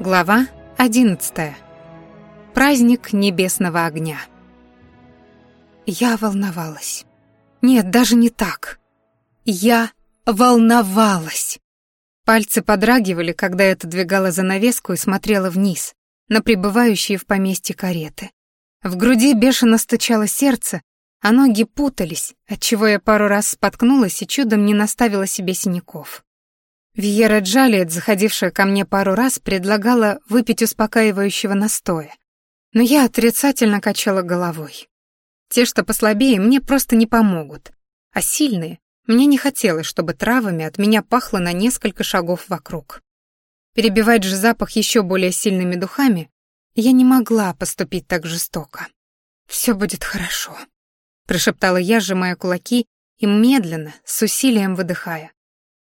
Глава 11. Праздник небесного огня. Я волновалась. Нет, даже не так. Я волновалась. Пальцы подрагивали, когда я отодвигала занавеску и смотрела вниз, на прибывающие в поместье кареты. В груди бешено стучало сердце, а ноги путались, отчего я пару раз споткнулась и чудом не наставила себе синяков. Виера Джалиет, заходившая ко мне пару раз, предлагала выпить успокаивающего настоя. Но я отрицательно качала головой. Те, что послабее, мне просто не помогут. А сильные, мне не хотелось, чтобы травами от меня пахло на несколько шагов вокруг. Перебивать же запах еще более сильными духами я не могла поступить так жестоко. «Все будет хорошо», — прошептала я, сжимая кулаки и медленно, с усилием выдыхая.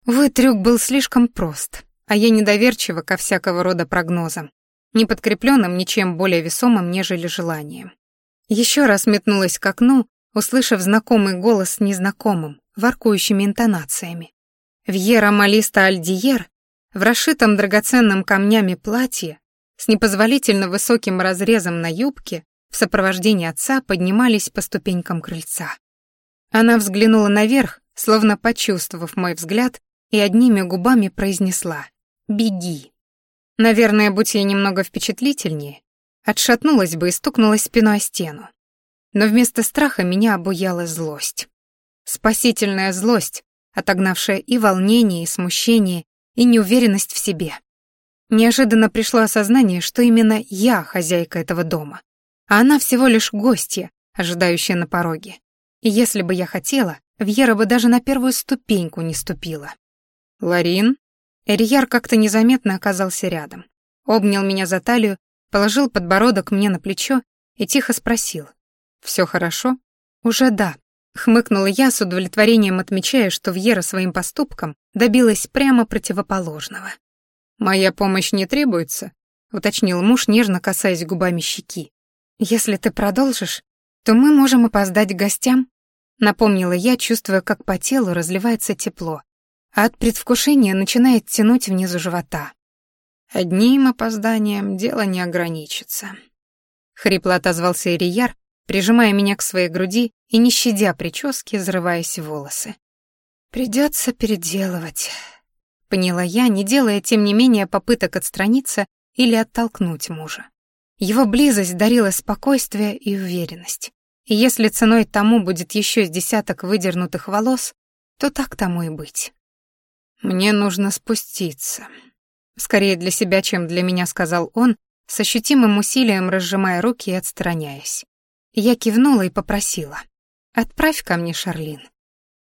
Увы, трюк был слишком прост, а я недоверчива ко всякого рода прогнозам, не подкрепленным ничем более весомым, нежели желанием. Еще раз метнулась к окну, услышав знакомый голос с незнакомым, воркующими интонациями. Вьера Малиста Альдиер в расшитом драгоценным камнями платье с непозволительно высоким разрезом на юбке в сопровождении отца поднимались по ступенькам крыльца. Она взглянула наверх, словно почувствовав мой взгляд, и одними губами произнесла «Беги». Наверное, будь я немного впечатлительнее, отшатнулась бы и стукнулась спиной о стену. Но вместо страха меня обуяла злость. Спасительная злость, отогнавшая и волнение, и смущение, и неуверенность в себе. Неожиданно пришло осознание, что именно я хозяйка этого дома, а она всего лишь гостья, ожидающая на пороге. И если бы я хотела, Вьера бы даже на первую ступеньку не ступила. «Ларин?» Эрияр как-то незаметно оказался рядом. Обнял меня за талию, положил подбородок мне на плечо и тихо спросил. «Всё хорошо?» «Уже да», — хмыкнула я с удовлетворением, отмечая, что Вьера своим поступком добилась прямо противоположного. «Моя помощь не требуется?» — уточнил муж, нежно касаясь губами щеки. «Если ты продолжишь, то мы можем опоздать к гостям», — напомнила я, чувствуя, как по телу разливается тепло, от предвкушения начинает тянуть внизу живота. Одним опозданием дело не ограничится. Хрипло отозвался Ирияр, прижимая меня к своей груди и не щадя прически, взрываясь в волосы. Придется переделывать, поняла я, не делая тем не менее попыток отстраниться или оттолкнуть мужа. Его близость дарила спокойствие и уверенность. И если ценой тому будет еще с десяток выдернутых волос, то так тому и быть. «Мне нужно спуститься». Скорее для себя, чем для меня, сказал он, с ощутимым усилием разжимая руки и отстраняясь. Я кивнула и попросила. «Отправь ко мне Шарлин».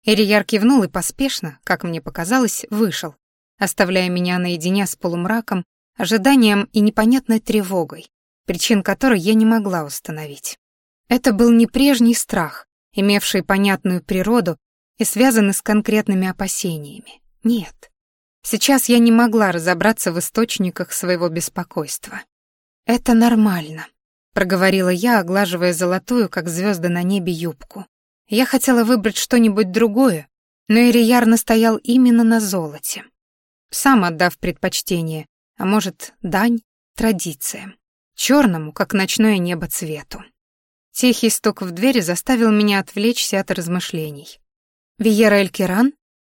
Ирияр кивнул и поспешно, как мне показалось, вышел, оставляя меня наедине с полумраком, ожиданием и непонятной тревогой, причин которой я не могла установить. Это был не прежний страх, имевший понятную природу и связанный с конкретными опасениями. Нет. Сейчас я не могла разобраться в источниках своего беспокойства. «Это нормально», — проговорила я, оглаживая золотую, как звезды на небе, юбку. Я хотела выбрать что-нибудь другое, но Ирияр настоял именно на золоте. Сам отдав предпочтение, а может, дань, традициям. Черному, как ночное небо, цвету. Тихий стук в двери заставил меня отвлечься от размышлений. «Виера Элькиран?»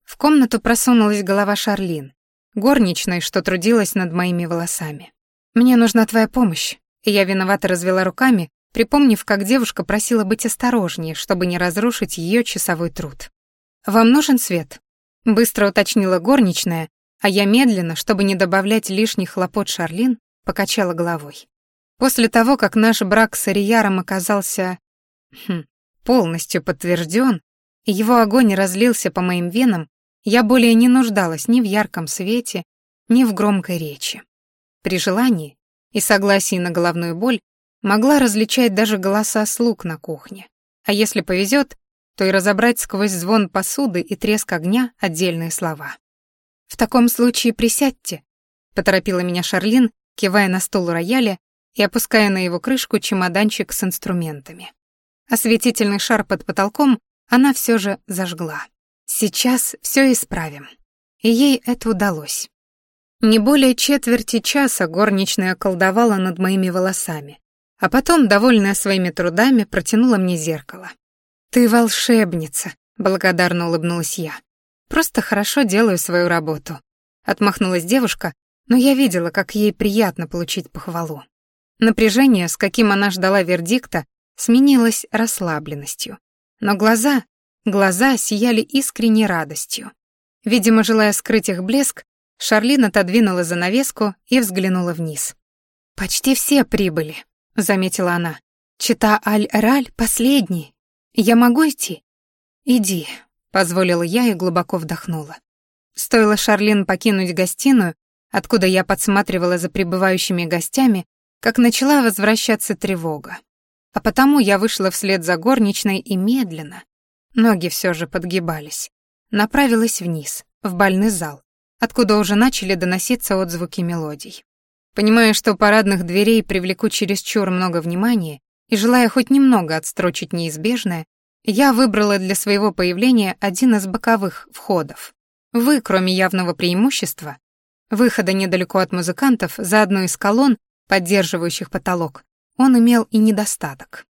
В комнату просунулась голова Шарлин, горничной, что трудилась над моими волосами. «Мне нужна твоя помощь», и я виновато развела руками, припомнив, как девушка просила быть осторожнее, чтобы не разрушить ее часовой труд. «Вам нужен свет?» — быстро уточнила горничная, а я медленно, чтобы не добавлять лишних хлопот Шарлин, покачала головой. После того, как наш брак с Арияром оказался хм, полностью подтвержден, его огонь разлился по моим венам, я более не нуждалась ни в ярком свете, ни в громкой речи. При желании и согласии на головную боль могла различать даже голоса слуг на кухне. А если повезет, то и разобрать сквозь звон посуды и треск огня отдельные слова. «В таком случае присядьте», — поторопила меня Шарлин, кивая на стол рояля и опуская на его крышку чемоданчик с инструментами. Осветительный шар под потолком она все же зажгла. Сейчас все исправим. И ей это удалось. Не более четверти часа горничная колдовала над моими волосами, а потом, довольная своими трудами, протянула мне зеркало. «Ты волшебница», — благодарно улыбнулась я. «Просто хорошо делаю свою работу». Отмахнулась девушка, но я видела, как ей приятно получить похвалу. Напряжение, с каким она ждала вердикта, сменилось расслабленностью. Но глаза, глаза сияли искренней радостью. Видимо, желая скрыть их блеск, Шарлин отодвинула занавеску и взглянула вниз. «Почти все прибыли», — заметила она. «Чита Аль-Раль последний. Я могу идти?» «Иди», — позволила я и глубоко вдохнула. Стоило Шарлин покинуть гостиную, откуда я подсматривала за прибывающими гостями, как начала возвращаться тревога. А потому я вышла вслед за горничной и медленно, ноги все же подгибались, направилась вниз, в бальный зал, откуда уже начали доноситься отзвуки мелодий. Понимая, что парадных дверей привлеку чересчур много внимания, и желая хоть немного отстрочить неизбежное, я выбрала для своего появления один из боковых входов. Вы, кроме явного преимущества, выхода недалеко от музыкантов за одной из колонн, поддерживающих потолок, он имел и недостаток.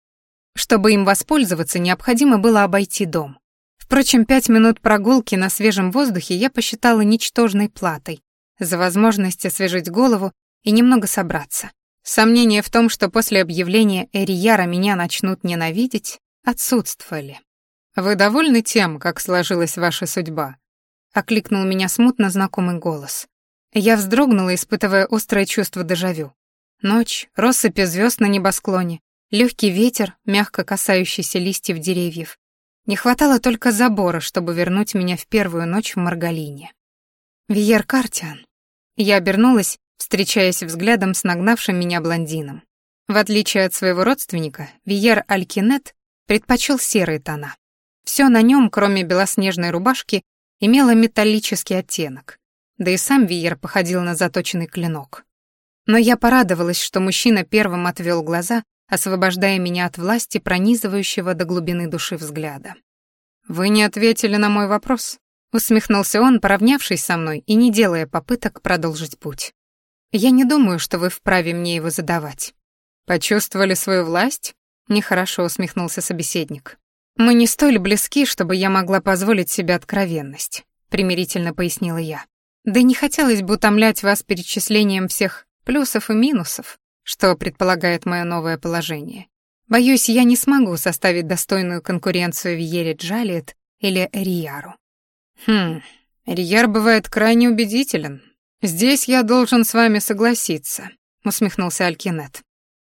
Чтобы им воспользоваться, необходимо было обойти дом. Впрочем, пять минут прогулки на свежем воздухе я посчитала ничтожной платой за возможность освежить голову и немного собраться. Сомнения в том, что после объявления Эрияра меня начнут ненавидеть, отсутствовали. «Вы довольны тем, как сложилась ваша судьба?» — окликнул меня смутно знакомый голос. Я вздрогнула, испытывая острое чувство дежавю. Ночь, россыпи звезд на небосклоне, легкий ветер, мягко касающийся листьев деревьев, не хватало только забора, чтобы вернуть меня в первую ночь в Маргалине. Виер Картиан. Я обернулась, встречаясь взглядом с нагнавшим меня блондином. В отличие от своего родственника, Виер Алькинет предпочел серые тона. Все на нем, кроме белоснежной рубашки, имело металлический оттенок. Да и сам Виер походил на заточенный клинок. Но я порадовалась, что мужчина первым отвел глаза освобождая меня от власти, пронизывающего до глубины души взгляда. «Вы не ответили на мой вопрос», — усмехнулся он, поравнявшись со мной и не делая попыток продолжить путь. «Я не думаю, что вы вправе мне его задавать». «Почувствовали свою власть?» — нехорошо усмехнулся собеседник. «Мы не столь близки, чтобы я могла позволить себе откровенность», — примирительно пояснила я. «Да не хотелось бы утомлять вас перечислением всех плюсов и минусов, что предполагает мое новое положение. Боюсь, я не смогу составить достойную конкуренцию Виере Джалиет или Рияру. Хм, Рияр бывает крайне убедителен. Здесь я должен с вами согласиться, усмехнулся Алькинет.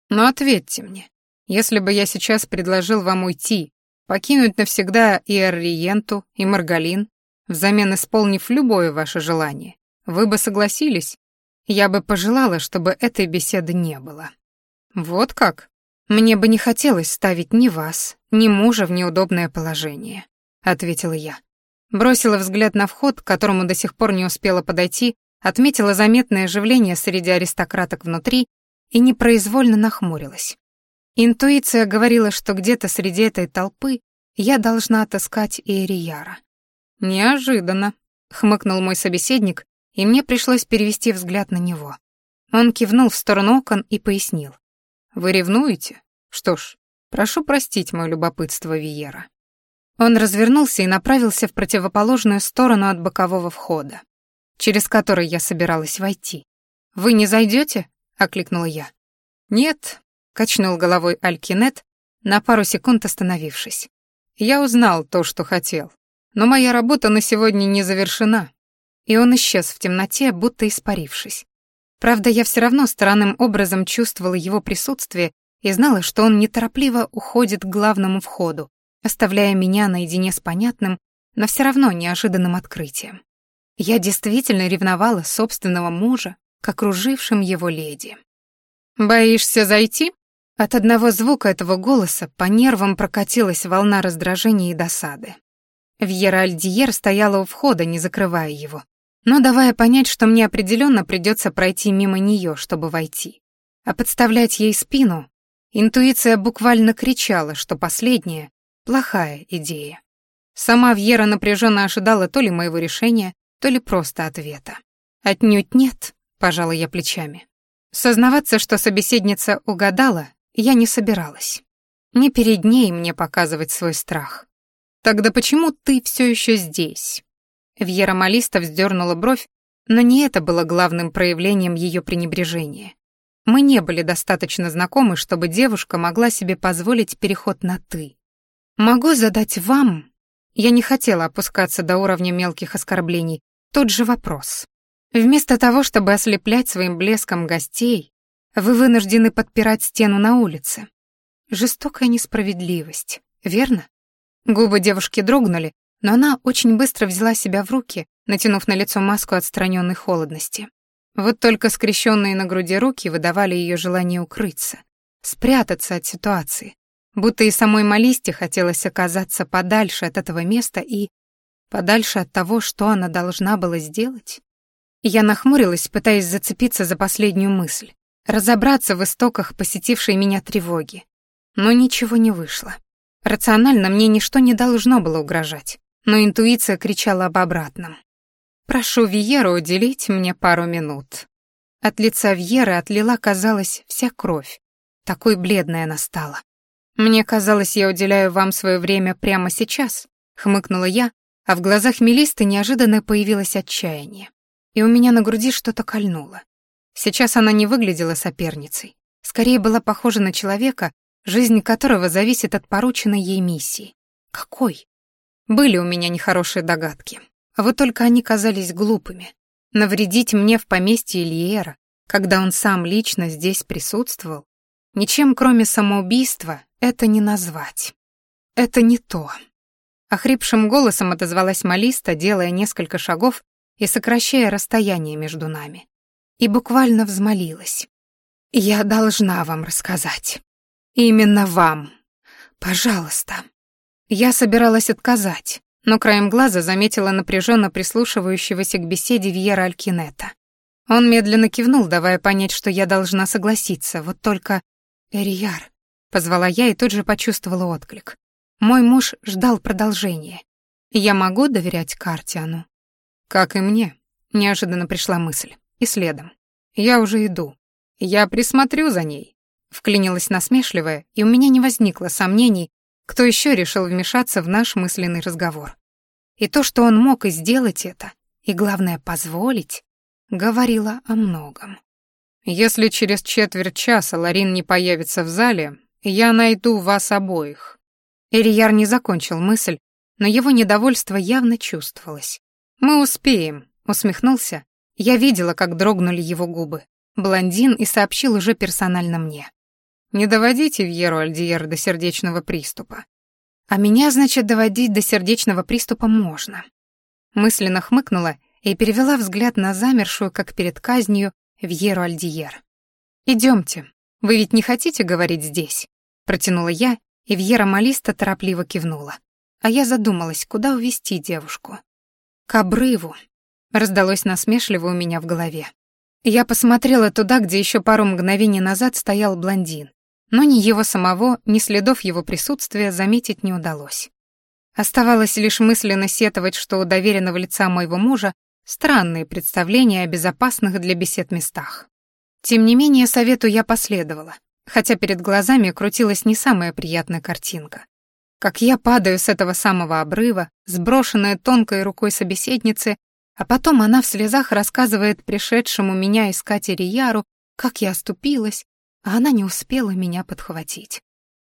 Но ответьте мне, если бы я сейчас предложил вам уйти, покинуть навсегда и Эрриенту, и Маргалин, взамен исполнив любое ваше желание, вы бы согласились я бы пожелала, чтобы этой беседы не было. Вот как? Мне бы не хотелось ставить ни вас, ни мужа в неудобное положение, ответила я. Бросила взгляд на вход, к которому до сих пор не успела подойти, отметила заметное оживление среди аристократок внутри и непроизвольно нахмурилась. Интуиция говорила, что где-то среди этой толпы я должна отыскать Иерияра. «Неожиданно», — хмыкнул мой собеседник, и мне пришлось перевести взгляд на него. Он кивнул в сторону окон и пояснил. «Вы ревнуете? Что ж, прошу простить мое любопытство Виера». Он развернулся и направился в противоположную сторону от бокового входа, через который я собиралась войти. «Вы не зайдете? окликнула я. «Нет», — качнул головой Алькинет, на пару секунд остановившись. «Я узнал то, что хотел, но моя работа на сегодня не завершена, и он исчез в темноте, будто испарившись. Правда, я все равно странным образом чувствовала его присутствие и знала, что он неторопливо уходит к главному входу, оставляя меня наедине с понятным, но все равно неожиданным открытием. Я действительно ревновала собственного мужа к окружившим его леди. «Боишься зайти?» От одного звука этого голоса по нервам прокатилась волна раздражения и досады. Вьера Альдиер стояла у входа, не закрывая его, но давая понять, что мне определенно придется пройти мимо нее, чтобы войти. А подставлять ей спину, интуиция буквально кричала, что последняя — плохая идея. Сама Вьера напряженно ожидала то ли моего решения, то ли просто ответа. «Отнюдь нет», пожала я плечами. Сознаваться, что собеседница угадала, я не собиралась. Не перед ней мне показывать свой страх. Тогда почему ты все еще здесь? Вьера Малиста вздернула бровь, но не это было главным проявлением ее пренебрежения. Мы не были достаточно знакомы, чтобы девушка могла себе позволить переход на «ты». Могу задать вам, я не хотела опускаться до уровня мелких оскорблений, тот же вопрос. Вместо того, чтобы ослеплять своим блеском гостей, вы вынуждены подпирать стену на улице. Жестокая несправедливость, верно? Губы девушки дрогнули, но она очень быстро взяла себя в руки, натянув на лицо маску отстраненной холодности. Вот только скрещенные на груди руки выдавали ее желание укрыться, спрятаться от ситуации, будто и самой Малисте хотелось оказаться подальше от этого места и подальше от того, что она должна была сделать. Я нахмурилась, пытаясь зацепиться за последнюю мысль, разобраться в истоках посетившей меня тревоги. Но ничего не вышло. Рационально мне ничто не должно было угрожать, но интуиция кричала об обратном. «Прошу Виеру уделить мне пару минут». От лица Вьеры отлила, казалось, вся кровь. Такой бледная она стала. «Мне казалось, я уделяю вам свое время прямо сейчас», — хмыкнула я, а в глазах Мелисты неожиданно появилось отчаяние. И у меня на груди что-то кольнуло. Сейчас она не выглядела соперницей. Скорее была похожа на человека, жизнь которого зависит от порученной ей миссии. Какой? Были у меня нехорошие догадки. Вот только они казались глупыми. Навредить мне в поместье Ильера, когда он сам лично здесь присутствовал, ничем кроме самоубийства это не назвать. Это не то. Охрипшим голосом отозвалась Малиста, делая несколько шагов и сокращая расстояние между нами. И буквально взмолилась. «Я должна вам рассказать. Именно вам. Пожалуйста». Я собиралась отказать, но краем глаза заметила напряженно прислушивающегося к беседе Вьера Алькинета. Он медленно кивнул, давая понять, что я должна согласиться, вот только... «Эрияр», — позвала я и тут же почувствовала отклик. Мой муж ждал продолжения. Я могу доверять Картиану? Как и мне, неожиданно пришла мысль. И следом. Я уже иду. Я присмотрю за ней. Вклинилась насмешливая, и у меня не возникло сомнений, кто еще решил вмешаться в наш мысленный разговор. И то, что он мог и сделать это, и, главное, позволить, говорило о многом. «Если через четверть часа Ларин не появится в зале, я найду вас обоих». Ирияр не закончил мысль, но его недовольство явно чувствовалось. «Мы успеем», — усмехнулся. Я видела, как дрогнули его губы. Блондин и сообщил уже персонально мне. Не доводите Вьеру Альдиер до сердечного приступа. А меня, значит, доводить до сердечного приступа можно. Мысленно хмыкнула и перевела взгляд на замершую, как перед казнью, Вьеру Альдиер. Идемте. Вы ведь не хотите говорить здесь?» Протянула я, и Вьера Малиста торопливо кивнула. А я задумалась, куда увести девушку. «К обрыву», — раздалось насмешливо у меня в голове. Я посмотрела туда, где еще пару мгновений назад стоял блондин, но ни его самого, ни следов его присутствия заметить не удалось. Оставалось лишь мысленно сетовать, что у доверенного лица моего мужа странные представления о безопасных для бесед местах. Тем не менее, совету я последовала, хотя перед глазами крутилась не самая приятная картинка. Как я падаю с этого самого обрыва, сброшенная тонкой рукой собеседницы, а потом она в слезах рассказывает пришедшему меня искать Ирияру, как я оступилась, а она не успела меня подхватить.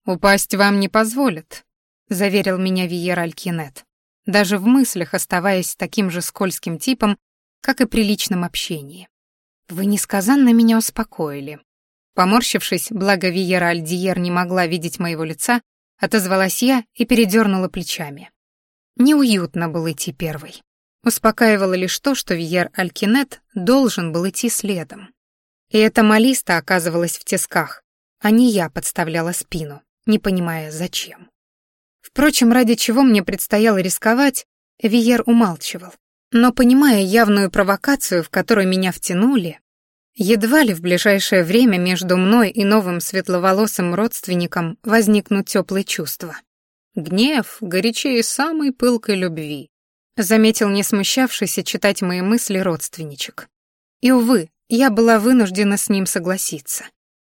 «Упасть вам не позволят», — заверил меня Виер Алькинет, даже в мыслях оставаясь таким же скользким типом, как и при личном общении. «Вы несказанно меня успокоили». Поморщившись, благо Виера Альдиер не могла видеть моего лица, отозвалась я и передернула плечами. Неуютно было идти первой. Успокаивало лишь то, что Виер Алькинет должен был идти следом. И эта малиста оказывалась в тисках, а не я подставляла спину, не понимая, зачем. Впрочем, ради чего мне предстояло рисковать, Виер умалчивал. Но, понимая явную провокацию, в которую меня втянули, едва ли в ближайшее время между мной и новым светловолосым родственником возникнут теплые чувства. Гнев горячее самой пылкой любви, заметил не смущавшийся читать мои мысли родственничек. И, увы, я была вынуждена с ним согласиться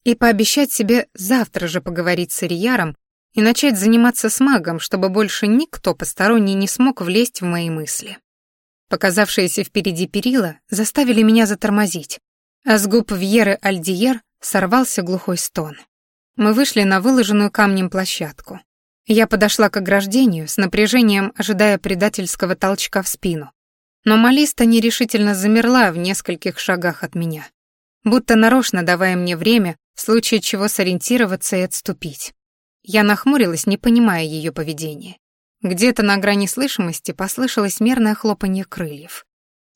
и пообещать себе завтра же поговорить с Ирияром и начать заниматься с магом, чтобы больше никто посторонний не смог влезть в мои мысли. Показавшиеся впереди перила заставили меня затормозить, а с губ Вьеры Альдиер сорвался глухой стон. Мы вышли на выложенную камнем площадку. Я подошла к ограждению, с напряжением ожидая предательского толчка в спину. Но Малиста нерешительно замерла в нескольких шагах от меня, будто нарочно давая мне время, в случае чего сориентироваться и отступить. Я нахмурилась, не понимая ее поведения. Где-то на грани слышимости послышалось мерное хлопанье крыльев.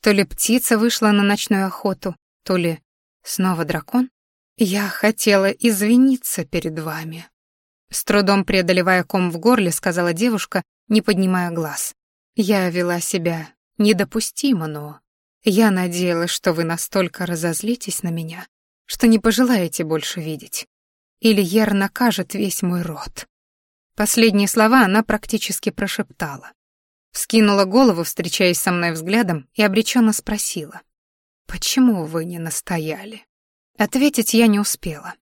То ли птица вышла на ночную охоту, то ли снова дракон. Я хотела извиниться перед вами. С трудом преодолевая ком в горле, сказала девушка, не поднимая глаз. Я вела себя недопустимо, но... Я надеялась, что вы настолько разозлитесь на меня, что не пожелаете больше видеть. Или Ер накажет весь мой род. Последние слова она практически прошептала. Вскинула голову, встречаясь со мной взглядом, и обреченно спросила. «Почему вы не настояли?» Ответить я не успела.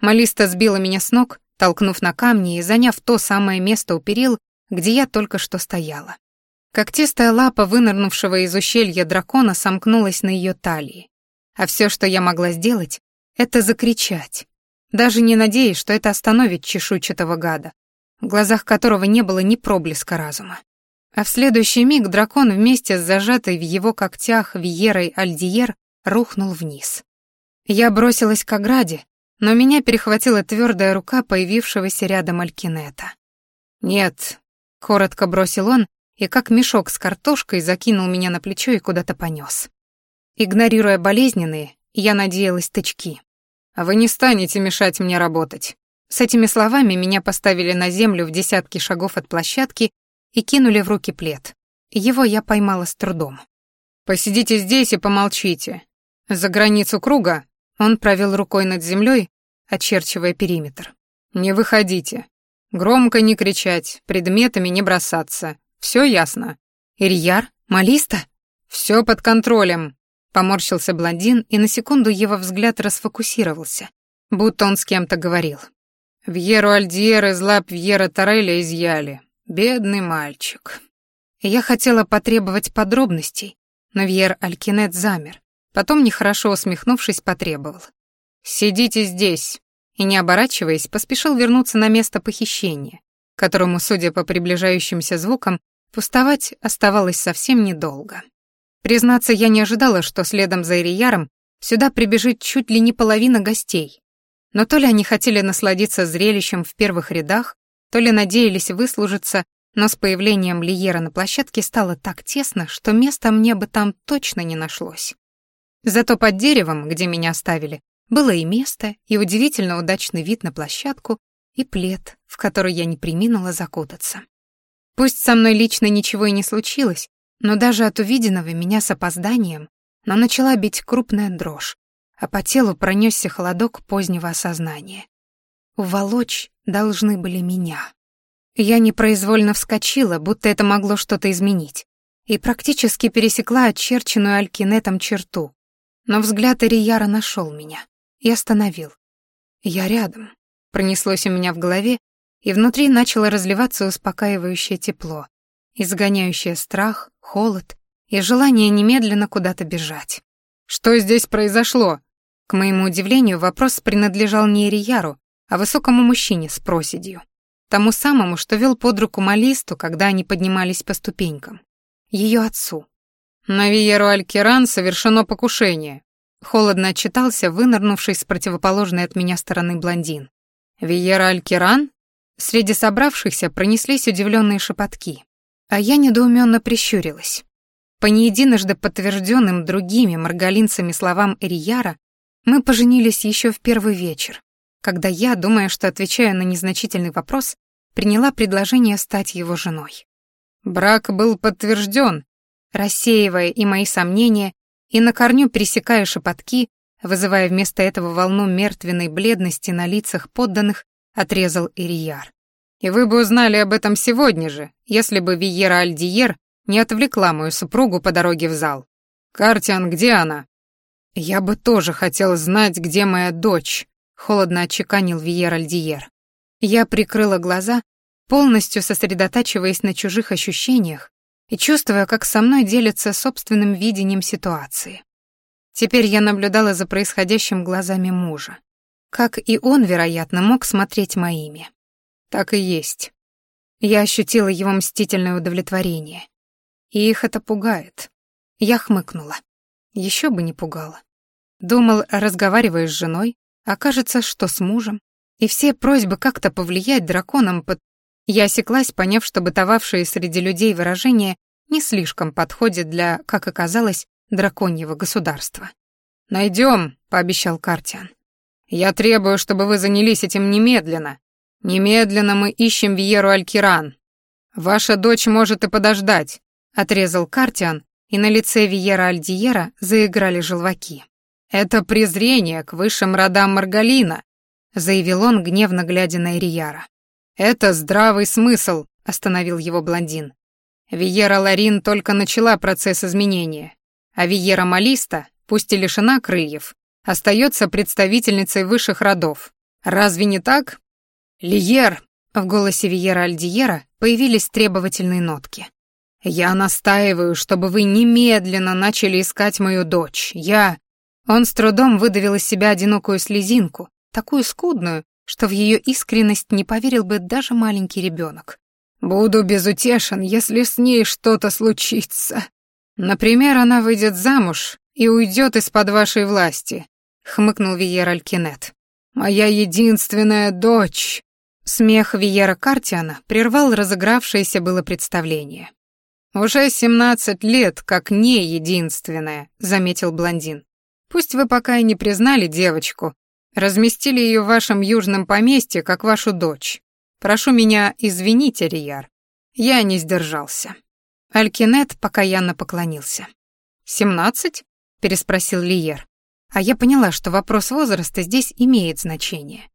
Малиста сбила меня с ног, толкнув на камни и заняв то самое место у перил, где я только что стояла. Когтистая лапа вынырнувшего из ущелья дракона сомкнулась на ее талии. А все, что я могла сделать, это закричать, даже не надеясь, что это остановит чешуйчатого гада, в глазах которого не было ни проблеска разума. А в следующий миг дракон вместе с зажатой в его когтях Виерой Альдиер рухнул вниз. Я бросилась к ограде, но меня перехватила твердая рука появившегося рядом Алькинета. «Нет», — коротко бросил он, и как мешок с картошкой закинул меня на плечо и куда-то понес. Игнорируя болезненные, я надеялась тычки. «А вы не станете мешать мне работать». С этими словами меня поставили на землю в десятки шагов от площадки и кинули в руки плед. Его я поймала с трудом. «Посидите здесь и помолчите. За границу круга он провел рукой над землей, очерчивая периметр. «Не выходите. Громко не кричать, предметами не бросаться. Все ясно?» «Ирьяр? Малиста?» «Все под контролем», — поморщился блондин, и на секунду его взгляд расфокусировался, будто он с кем-то говорил. «Вьеру Альдьер из лап Вьера Тореля изъяли. Бедный мальчик». Я хотела потребовать подробностей, но Вьер Алькинет замер, Потом, нехорошо усмехнувшись, потребовал. «Сидите здесь!» и, не оборачиваясь, поспешил вернуться на место похищения, которому, судя по приближающимся звукам, пустовать оставалось совсем недолго. Признаться, я не ожидала, что следом за Ирияром сюда прибежит чуть ли не половина гостей. Но то ли они хотели насладиться зрелищем в первых рядах, то ли надеялись выслужиться, но с появлением Лиера на площадке стало так тесно, что места мне бы там точно не нашлось. Зато под деревом, где меня оставили, было и место, и удивительно удачный вид на площадку, и плед, в который я не приминула закутаться. Пусть со мной лично ничего и не случилось, но даже от увиденного меня с опозданием, но начала бить крупная дрожь, а по телу пронесся холодок позднего осознания. Уволочь должны были меня. Я непроизвольно вскочила, будто это могло что-то изменить, и практически пересекла очерченную алькинетом черту, но взгляд Ирияра нашел меня и остановил. «Я рядом», — пронеслось у меня в голове, и внутри начало разливаться успокаивающее тепло, изгоняющее страх, холод и желание немедленно куда-то бежать. «Что здесь произошло?» К моему удивлению, вопрос принадлежал не Ирияру, а высокому мужчине с проседью. Тому самому, что вел под руку Малисту, когда они поднимались по ступенькам. Ее отцу. «На Виеру Алькиран совершено покушение», — холодно отчитался вынырнувший с противоположной от меня стороны блондин. «Виера Алькиран?» Среди собравшихся пронеслись удивленные шепотки, а я недоуменно прищурилась. По неединожды подтвержденным другими маргалинцами словам Эрияра, мы поженились еще в первый вечер, когда я, думая, что отвечаю на незначительный вопрос, приняла предложение стать его женой. Брак был подтвержден, рассеивая и мои сомнения, и на корню пересекая шепотки, вызывая вместо этого волну мертвенной бледности на лицах подданных, отрезал Ирияр. «И вы бы узнали об этом сегодня же, если бы Виера Альдиер не отвлекла мою супругу по дороге в зал. Картиан, где она?» «Я бы тоже хотел знать, где моя дочь», — холодно отчеканил Виер Альдиер. Я прикрыла глаза, полностью сосредотачиваясь на чужих ощущениях и чувствуя, как со мной делится собственным видением ситуации. Теперь я наблюдала за происходящим глазами мужа. Как и он, вероятно, мог смотреть моими. Так и есть. Я ощутила его мстительное удовлетворение. И их это пугает. Я хмыкнула. Еще бы не пугало. Думал, разговаривая с женой, окажется, что с мужем. И все просьбы как-то повлиять драконам под... Я осеклась, поняв, что бытовавшие среди людей выражения не слишком подходят для, как оказалось, драконьего государства. «Найдем», — пообещал Картиан. «Я требую, чтобы вы занялись этим немедленно. Немедленно мы ищем Виеру Алькиран. Ваша дочь может и подождать», — отрезал Картиан, и на лице Виера Альдиера заиграли желваки. «Это презрение к высшим родам Маргалина», — заявил он, гневно глядя на Ирияра. «Это здравый смысл», — остановил его блондин. Виера Ларин только начала процесс изменения, а Виера Малиста, пусть и лишена крыльев, остается представительницей высших родов. Разве не так? Лиер, в голосе Виера Альдиера появились требовательные нотки. Я настаиваю, чтобы вы немедленно начали искать мою дочь. Я Он с трудом выдавил из себя одинокую слезинку, такую скудную, что в ее искренность не поверил бы даже маленький ребенок. Буду безутешен, если с ней что-то случится. Например, она выйдет замуж и уйдет из-под вашей власти, хмыкнул Виер Алькинет. Моя единственная дочь. Смех Виера Картиана прервал разыгравшееся было представление. «Уже семнадцать лет, как не единственная», — заметил блондин. «Пусть вы пока и не признали девочку, разместили ее в вашем южном поместье, как вашу дочь. Прошу меня извинить, Арияр. Я не сдержался». Алькинет покаянно поклонился. «Семнадцать?» — переспросил Лиер. А я поняла, что вопрос возраста здесь имеет значение.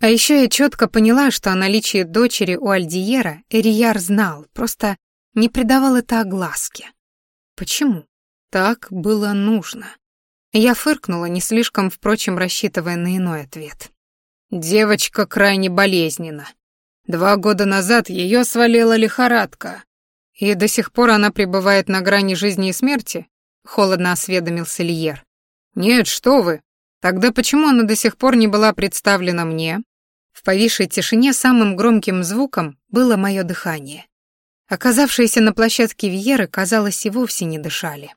А еще я четко поняла, что о наличии дочери у Альдиера Эрияр знал, просто не придавал это огласке. Почему? Так было нужно. Я фыркнула, не слишком, впрочем, рассчитывая на иной ответ. Девочка крайне болезненна. Два года назад ее свалила лихорадка, и до сих пор она пребывает на грани жизни и смерти, холодно осведомился Лиер. Нет, что вы? Тогда почему она до сих пор не была представлена мне? В повисшей тишине самым громким звуком было мое дыхание. Оказавшиеся на площадке Вьеры, казалось, и вовсе не дышали.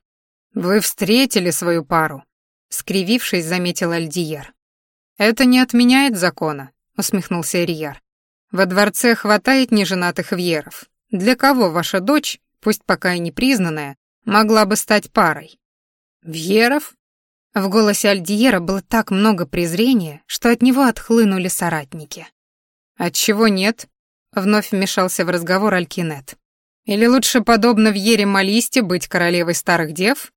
«Вы встретили свою пару», — скривившись, заметил Альдиер. «Это не отменяет закона», — усмехнулся Ирияр. «Во дворце хватает неженатых Вьеров. Для кого ваша дочь, пусть пока и не признанная, могла бы стать парой?» «Вьеров?» В голосе Альдиера было так много презрения, что от него отхлынули соратники. «Отчего нет?» — вновь вмешался в разговор Алькинет. Или лучше, подобно Вьере Малисте, быть королевой старых дев?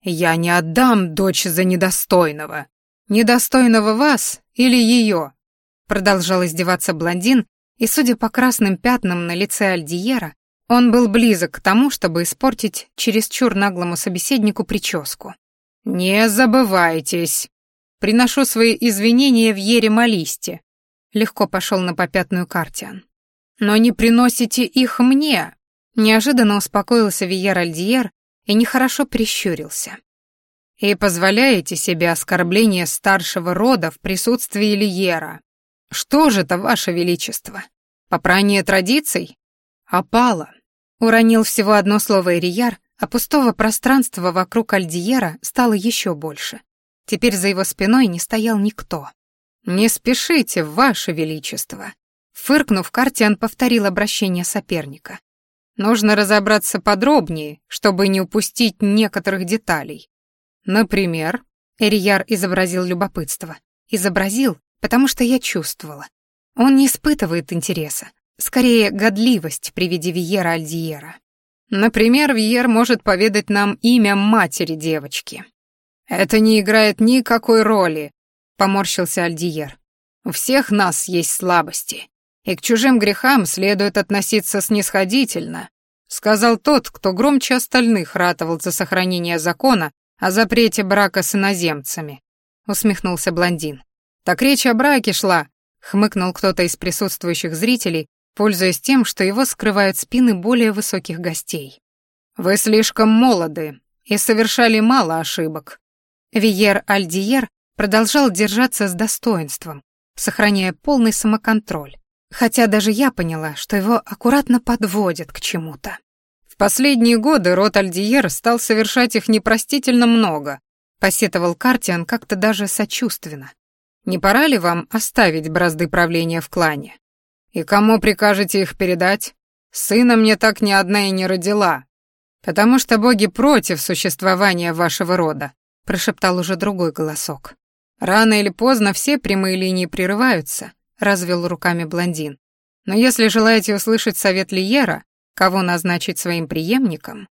Я не отдам дочь за недостойного. Недостойного вас или ее? Продолжал издеваться блондин, и, судя по красным пятнам на лице Альдиера, он был близок к тому, чтобы испортить чересчур наглому собеседнику прическу. «Не забывайтесь. Приношу свои извинения в Ере Малисте», — легко пошел на попятную Картиан. «Но не приносите их мне, Неожиданно успокоился Вияр Альдиер и нехорошо прищурился. «И позволяете себе оскорбление старшего рода в присутствии Лиера. Что же это, ваше величество? Попрание традиций? Опало!» Уронил всего одно слово Ирияр, а пустого пространства вокруг Альдиера стало еще больше. Теперь за его спиной не стоял никто. «Не спешите, ваше величество!» Фыркнув, Картиан повторил обращение соперника. Нужно разобраться подробнее, чтобы не упустить некоторых деталей. Например, Эрияр изобразил любопытство. Изобразил, потому что я чувствовала. Он не испытывает интереса, скорее годливость при виде Виера Альдиера. Например, Виер может поведать нам имя матери девочки. Это не играет никакой роли, поморщился Альдиер. У всех нас есть слабости и к чужим грехам следует относиться снисходительно, сказал тот, кто громче остальных ратовал за сохранение закона о запрете брака с иноземцами», — усмехнулся блондин. «Так речь о браке шла», — хмыкнул кто-то из присутствующих зрителей, пользуясь тем, что его скрывают спины более высоких гостей. «Вы слишком молоды и совершали мало ошибок». Виер Альдиер продолжал держаться с достоинством, сохраняя полный самоконтроль, хотя даже я поняла, что его аккуратно подводят к чему-то. В последние годы род Альдиер стал совершать их непростительно много, посетовал Картиан как-то даже сочувственно. Не пора ли вам оставить бразды правления в клане? И кому прикажете их передать? Сына мне так ни одна и не родила, потому что боги против существования вашего рода, прошептал уже другой голосок. Рано или поздно все прямые линии прерываются, развел руками блондин. Но если желаете услышать совет Лиера, кого назначить своим преемником,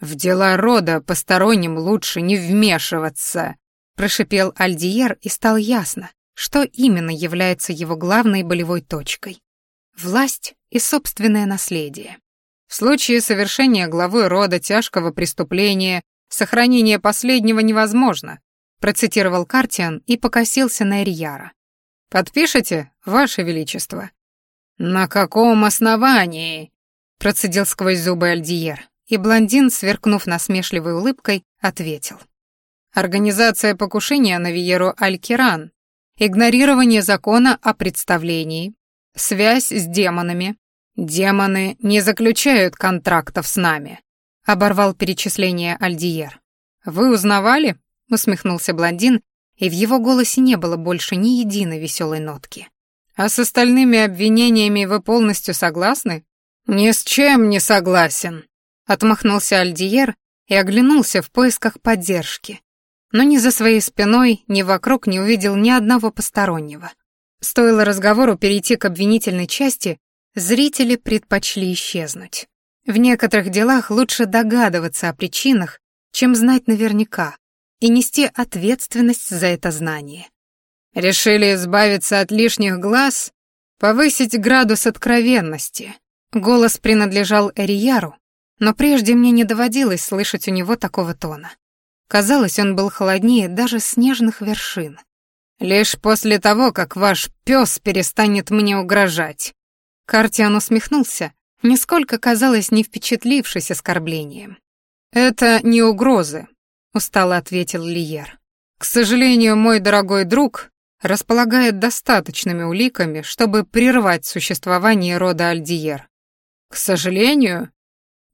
в дела рода посторонним лучше не вмешиваться, прошипел Альдиер и стало ясно, что именно является его главной болевой точкой власть и собственное наследие. В случае совершения главой рода тяжкого преступления сохранение последнего невозможно, процитировал Картиан и покосился на Эрияра. Подпишите, ваше величество. На каком основании? процедил сквозь зубы Альдиер, и блондин, сверкнув насмешливой улыбкой, ответил: Организация покушения на Виеру Алькиран, игнорирование закона о представлении, Связь с демонами. Демоны не заключают контрактов с нами, оборвал перечисление Альдиер. Вы узнавали? усмехнулся блондин, и в его голосе не было больше ни единой веселой нотки. А с остальными обвинениями вы полностью согласны? Ни с чем не согласен, отмахнулся Альдиер и оглянулся в поисках поддержки, но ни за своей спиной, ни вокруг не увидел ни одного постороннего. Стоило разговору перейти к обвинительной части, зрители предпочли исчезнуть. В некоторых делах лучше догадываться о причинах, чем знать наверняка, и нести ответственность за это знание. Решили избавиться от лишних глаз, повысить градус откровенности. Голос принадлежал Эрияру, но прежде мне не доводилось слышать у него такого тона. Казалось, он был холоднее даже снежных вершин. Лишь после того, как ваш пес перестанет мне угрожать. Картиан усмехнулся, нисколько, казалось, не впечатлившись оскорблением. «Это не угрозы», — устало ответил Лиер. «К сожалению, мой дорогой друг располагает достаточными уликами, чтобы прервать существование рода Альдиер. К сожалению,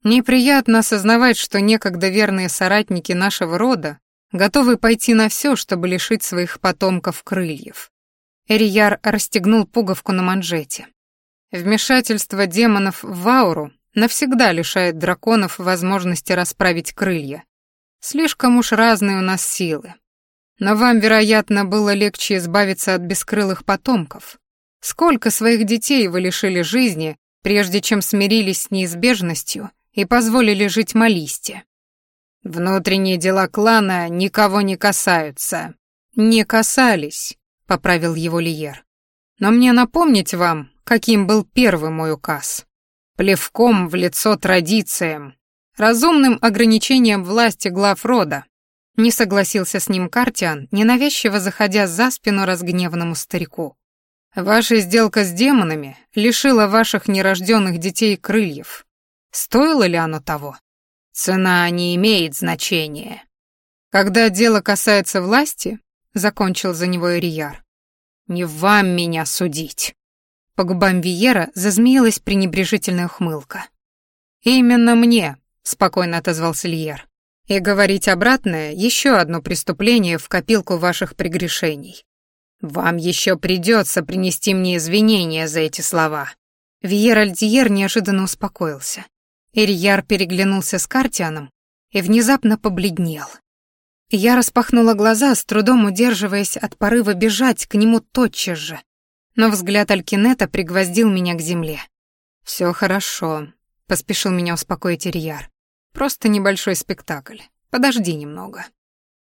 неприятно осознавать, что некогда верные соратники нашего рода готовый пойти на все, чтобы лишить своих потомков крыльев. Эрияр расстегнул пуговку на манжете. Вмешательство демонов в ауру навсегда лишает драконов возможности расправить крылья. Слишком уж разные у нас силы. Но вам, вероятно, было легче избавиться от бескрылых потомков. Сколько своих детей вы лишили жизни, прежде чем смирились с неизбежностью и позволили жить Малисте? Внутренние дела клана никого не касаются. Не касались, поправил его Лиер. Но мне напомнить вам, каким был первый мой указ. Плевком в лицо традициям, разумным ограничением власти глав рода. Не согласился с ним Картиан, ненавязчиво заходя за спину разгневанному старику. Ваша сделка с демонами лишила ваших нерожденных детей крыльев. Стоило ли оно того? Цена не имеет значения. Когда дело касается власти, закончил за него Ирияр, не вам меня судить. По губам Виера зазмеилась пренебрежительная ухмылка. «Именно мне», — спокойно отозвался Льер. «И говорить обратное — еще одно преступление в копилку ваших прегрешений. Вам еще придется принести мне извинения за эти слова». Виер Альдиер неожиданно успокоился. Ирьяр переглянулся с Картианом и внезапно побледнел. Я распахнула глаза, с трудом удерживаясь от порыва бежать к нему тотчас же, но взгляд Алькинета пригвоздил меня к земле. «Все хорошо», — поспешил меня успокоить Ирьяр. «Просто небольшой спектакль. Подожди немного».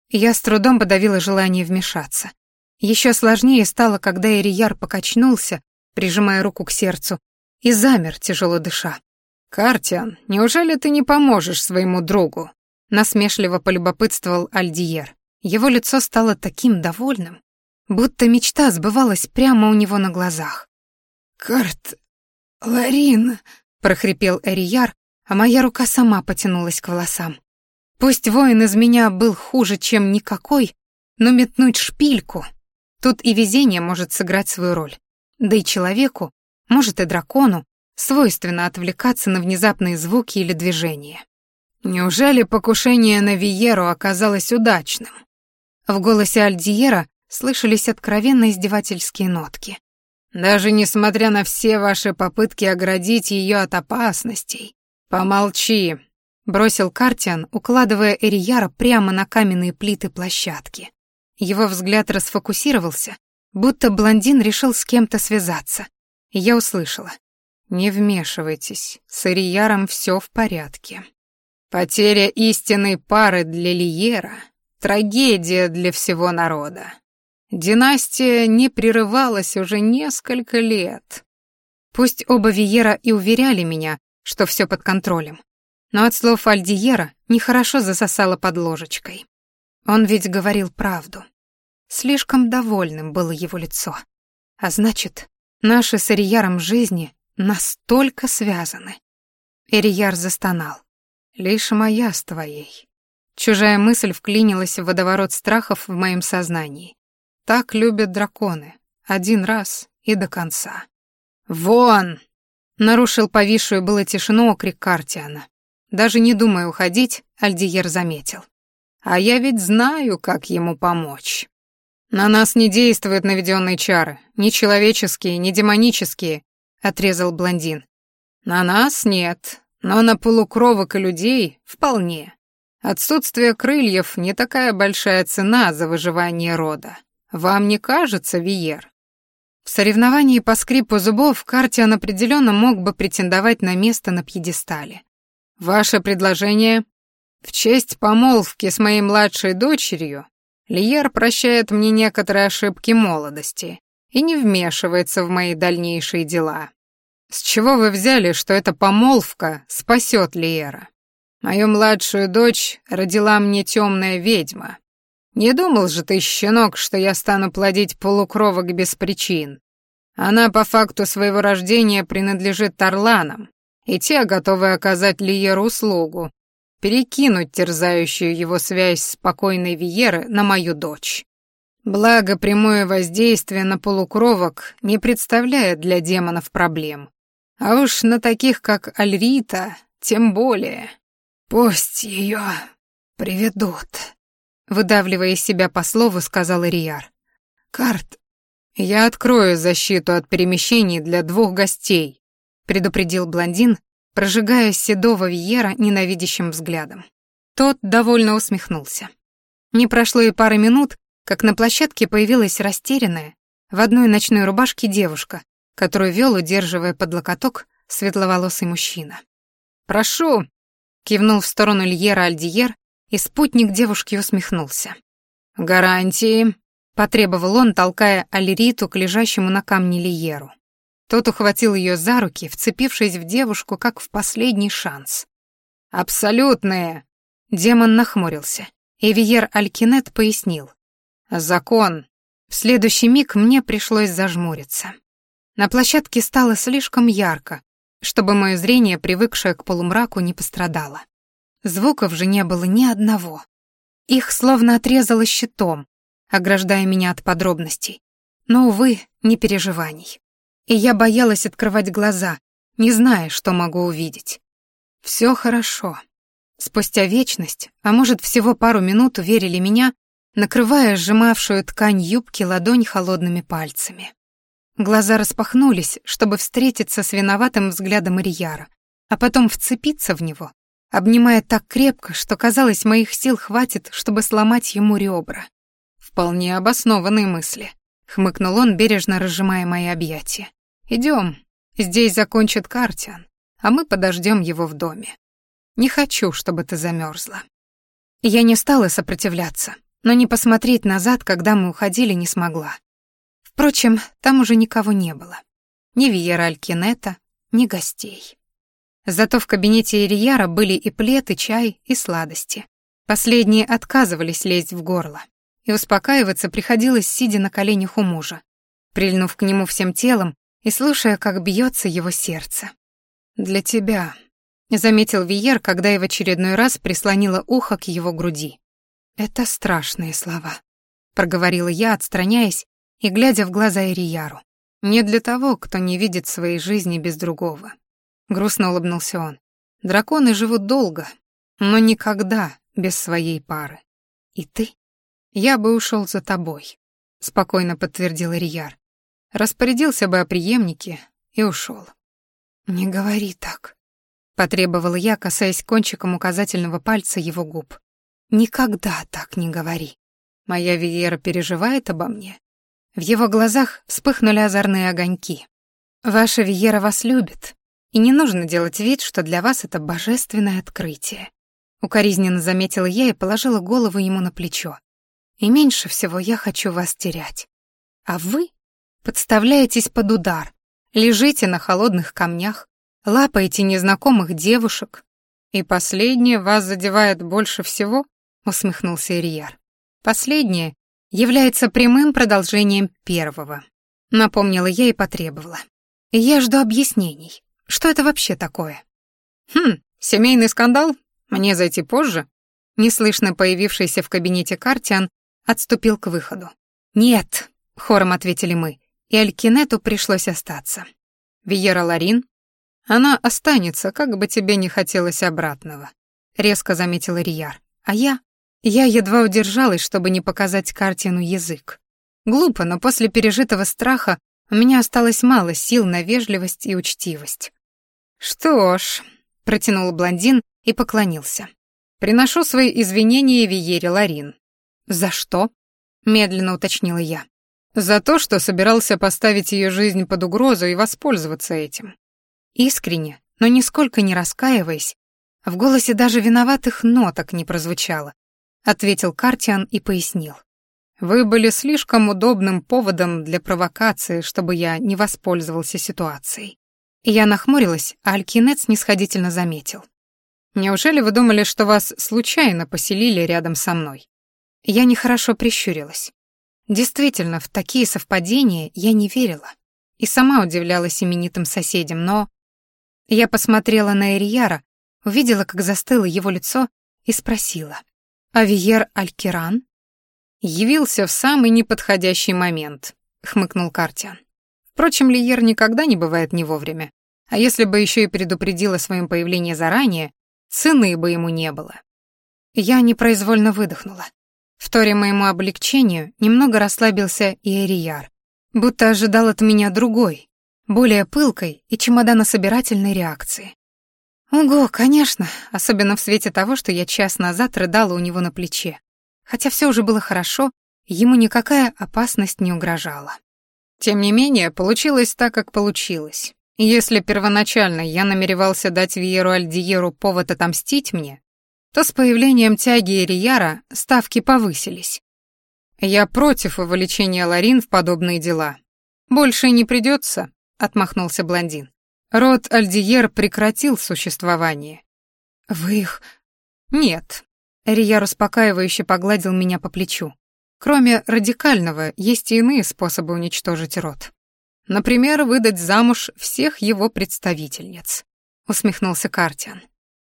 Я с трудом подавила желание вмешаться. Еще сложнее стало, когда Ирияр покачнулся, прижимая руку к сердцу, и замер, тяжело дыша. «Картиан, неужели ты не поможешь своему другу?» насмешливо полюбопытствовал Альдиер. Его лицо стало таким довольным, будто мечта сбывалась прямо у него на глазах. «Карт... Ларин...» — прохрипел Эрияр, а моя рука сама потянулась к волосам. Пусть воин из меня был хуже, чем никакой, но метнуть шпильку... Тут и везение может сыграть свою роль. Да и человеку, может и дракону, свойственно отвлекаться на внезапные звуки или движения. Неужели покушение на Виеру оказалось удачным? В голосе Альдиера слышались откровенно издевательские нотки. Даже несмотря на все ваши попытки оградить ее от опасностей. Помолчи, бросил Картиан, укладывая Эрияра прямо на каменные плиты площадки. Его взгляд расфокусировался, будто блондин решил с кем-то связаться. я услышала: "Не вмешивайтесь, с Эрияром все в порядке". Потеря истинной пары для Лиера — трагедия для всего народа. Династия не прерывалась уже несколько лет. Пусть оба Виера и уверяли меня, что все под контролем, но от слов Альдиера нехорошо засосало под ложечкой. Он ведь говорил правду. Слишком довольным было его лицо. А значит, наши с Эрияром жизни настолько связаны. Эрияр застонал. Лишь моя с твоей. Чужая мысль вклинилась в водоворот страхов в моем сознании. Так любят драконы. Один раз и до конца. «Вон!» — нарушил повисшую было тишину окрик Картиана. Даже не думая уходить, Альдиер заметил. «А я ведь знаю, как ему помочь». «На нас не действуют наведенные чары, ни человеческие, ни демонические», — отрезал блондин. «На нас нет, но на полукровок и людей вполне. Отсутствие крыльев не такая большая цена за выживание рода. Вам не кажется, Виер? В соревновании по скрипу зубов Картиан определенно мог бы претендовать на место на пьедестале. Ваше предложение? В честь помолвки с моей младшей дочерью Лиер прощает мне некоторые ошибки молодости и не вмешивается в мои дальнейшие дела. С чего вы взяли, что эта помолвка спасет Лиера? Мою младшую дочь родила мне темная ведьма. Не думал же ты, щенок, что я стану плодить полукровок без причин. Она по факту своего рождения принадлежит Тарланам, и те готовы оказать Лиеру услугу, перекинуть терзающую его связь с покойной Виеры на мою дочь. Благо, прямое воздействие на полукровок не представляет для демонов проблем. А уж на таких, как Альрита, тем более. Пусть ее приведут. Выдавливая из себя по слову, сказал Ирияр. «Карт, я открою защиту от перемещений для двух гостей», предупредил блондин, прожигая седого Виера ненавидящим взглядом. Тот довольно усмехнулся. Не прошло и пары минут, как на площадке появилась растерянная, в одной ночной рубашке девушка которую вел, удерживая под локоток, светловолосый мужчина. «Прошу!» — кивнул в сторону Льера Альдиер, и спутник девушки усмехнулся. «Гарантии!» — потребовал он, толкая Алириту к лежащему на камне Лиеру. Тот ухватил ее за руки, вцепившись в девушку, как в последний шанс. «Абсолютные!» — демон нахмурился, и Виер Алькинет пояснил. «Закон!» В следующий миг мне пришлось зажмуриться. На площадке стало слишком ярко, чтобы мое зрение, привыкшее к полумраку, не пострадало. Звуков же не было ни одного. Их словно отрезало щитом, ограждая меня от подробностей. Но, увы, не переживаний. И я боялась открывать глаза, не зная, что могу увидеть. Все хорошо. Спустя вечность, а может, всего пару минут уверили меня, накрывая сжимавшую ткань юбки ладонь холодными пальцами. Глаза распахнулись, чтобы встретиться с виноватым взглядом Ирияра, а потом вцепиться в него, обнимая так крепко, что, казалось, моих сил хватит, чтобы сломать ему ребра. «Вполне обоснованные мысли», — хмыкнул он, бережно разжимая мои объятия. «Идем, здесь закончит Картиан, а мы подождем его в доме. Не хочу, чтобы ты замерзла». Я не стала сопротивляться, но не посмотреть назад, когда мы уходили, не смогла. Впрочем, там уже никого не было. Ни Виера Алькинета, ни гостей. Зато в кабинете Ирияра были и плед, и чай, и сладости. Последние отказывались лезть в горло, и успокаиваться приходилось, сидя на коленях у мужа, прильнув к нему всем телом и слушая, как бьется его сердце. «Для тебя», — заметил Виер, когда я в очередной раз прислонила ухо к его груди. «Это страшные слова», — проговорила я, отстраняясь и глядя в глаза Ирияру. «Не для того, кто не видит своей жизни без другого». Грустно улыбнулся он. «Драконы живут долго, но никогда без своей пары. И ты? Я бы ушел за тобой», — спокойно подтвердил Ирияр. Распорядился бы о преемнике и ушел. «Не говори так», — потребовала я, касаясь кончиком указательного пальца его губ. «Никогда так не говори. Моя Виера переживает обо мне». В его глазах вспыхнули озорные огоньки. «Ваша Виера вас любит, и не нужно делать вид, что для вас это божественное открытие». Укоризненно заметила я и положила голову ему на плечо. «И меньше всего я хочу вас терять. А вы подставляетесь под удар, Лежите на холодных камнях, лапаете незнакомых девушек. И последнее вас задевает больше всего, усмехнулся Ирияр. Последнее является прямым продолжением первого. Напомнила я и потребовала. Я жду объяснений. Что это вообще такое? Хм, семейный скандал? Мне зайти позже? Неслышно появившийся в кабинете Картиан отступил к выходу. «Нет», — хором ответили мы, и Алькинету пришлось остаться. Виера Ларин? Она останется, как бы тебе не хотелось обратного, резко заметила Рияр. А я? Я едва удержалась, чтобы не показать Картину язык. Глупо, но после пережитого страха у меня осталось мало сил на вежливость и учтивость. «Что ж», — протянул блондин и поклонился. «Приношу свои извинения Виере Ларин». «За что?» — медленно уточнила я. За то, что собирался поставить ее жизнь под угрозу и воспользоваться этим. Искренне, но нисколько не раскаиваясь, в голосе даже виноватых ноток не прозвучало, ответил Картиан и пояснил. Вы были слишком удобным поводом для провокации, чтобы я не воспользовался ситуацией. Я нахмурилась, а Алькинет снисходительно заметил. Неужели вы думали, что вас случайно поселили рядом со мной? Я нехорошо прищурилась. Действительно, в такие совпадения я не верила и сама удивлялась именитым соседям, но... Я посмотрела на Эрияра, увидела, как застыло его лицо, и спросила. «Авиер Алькиран?» «Явился в самый неподходящий момент», — хмыкнул Картиан. Впрочем, Лиер никогда не бывает не вовремя. А если бы еще и предупредил о своем появлении заранее, цены бы ему не было. Я непроизвольно выдохнула. Вторя моему облегчению, немного расслабился и Эрияр, будто ожидал от меня другой, более пылкой и чемоданособирательной реакции. Ого, конечно, особенно в свете того, что я час назад рыдала у него на плече. Хотя все уже было хорошо, ему никакая опасность не угрожала. Тем не менее, получилось так, как получилось. если первоначально я намеревался дать Виеру Альдиеру повод отомстить мне, то с появлением тяги Ирияра ставки повысились. «Я против вовлечения Ларин в подобные дела. Больше не придется», — отмахнулся блондин. «Род Альдиер прекратил существование». «Вы их...» «Нет». Рияр успокаивающе погладил меня по плечу. «Кроме радикального, есть и иные способы уничтожить род. Например, выдать замуж всех его представительниц», — усмехнулся Картиан.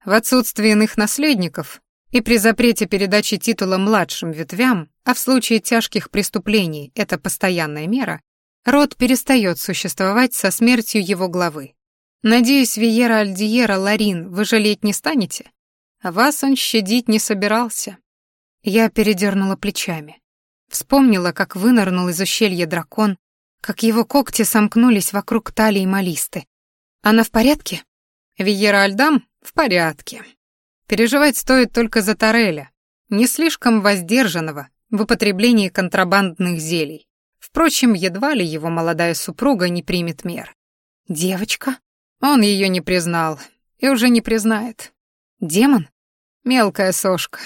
В отсутствие иных наследников и при запрете передачи титула младшим ветвям, а в случае тяжких преступлений это постоянная мера, род перестает существовать со смертью его главы. Надеюсь, Виера Альдиера Ларин вы жалеть не станете? А вас он щадить не собирался. Я передернула плечами. Вспомнила, как вынырнул из ущелья дракон, как его когти сомкнулись вокруг талии Малисты. Она в порядке? Виера Альдам в порядке. Переживать стоит только за Тореля, не слишком воздержанного в употреблении контрабандных зелий. Впрочем, едва ли его молодая супруга не примет мер. Девочка? Он ее не признал и уже не признает. Демон? Мелкая сошка,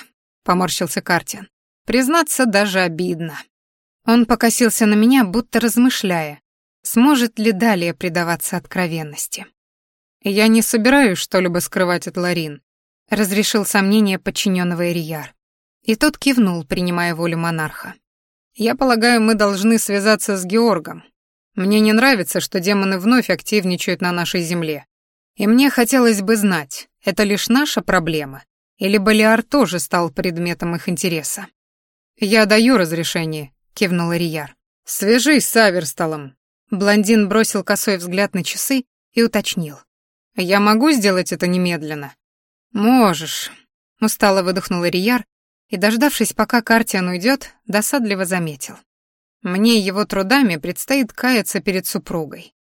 поморщился Картин. Признаться даже обидно. Он покосился на меня, будто размышляя, сможет ли далее предаваться откровенности. «Я не собираюсь что-либо скрывать от Ларин», — разрешил сомнение подчиненного Эрияр. И тот кивнул, принимая волю монарха. «Я полагаю, мы должны связаться с Георгом. Мне не нравится, что демоны вновь активничают на нашей земле. И мне хотелось бы знать, это лишь наша проблема, или Балиар тоже стал предметом их интереса?» «Я даю разрешение», — кивнул Рияр. «Свяжись с Аверсталом». Блондин бросил косой взгляд на часы и уточнил. «Я могу сделать это немедленно?» «Можешь», — устало выдохнул Рияр и, дождавшись, пока Картиан уйдет, досадливо заметил. «Мне его трудами предстоит каяться перед супругой».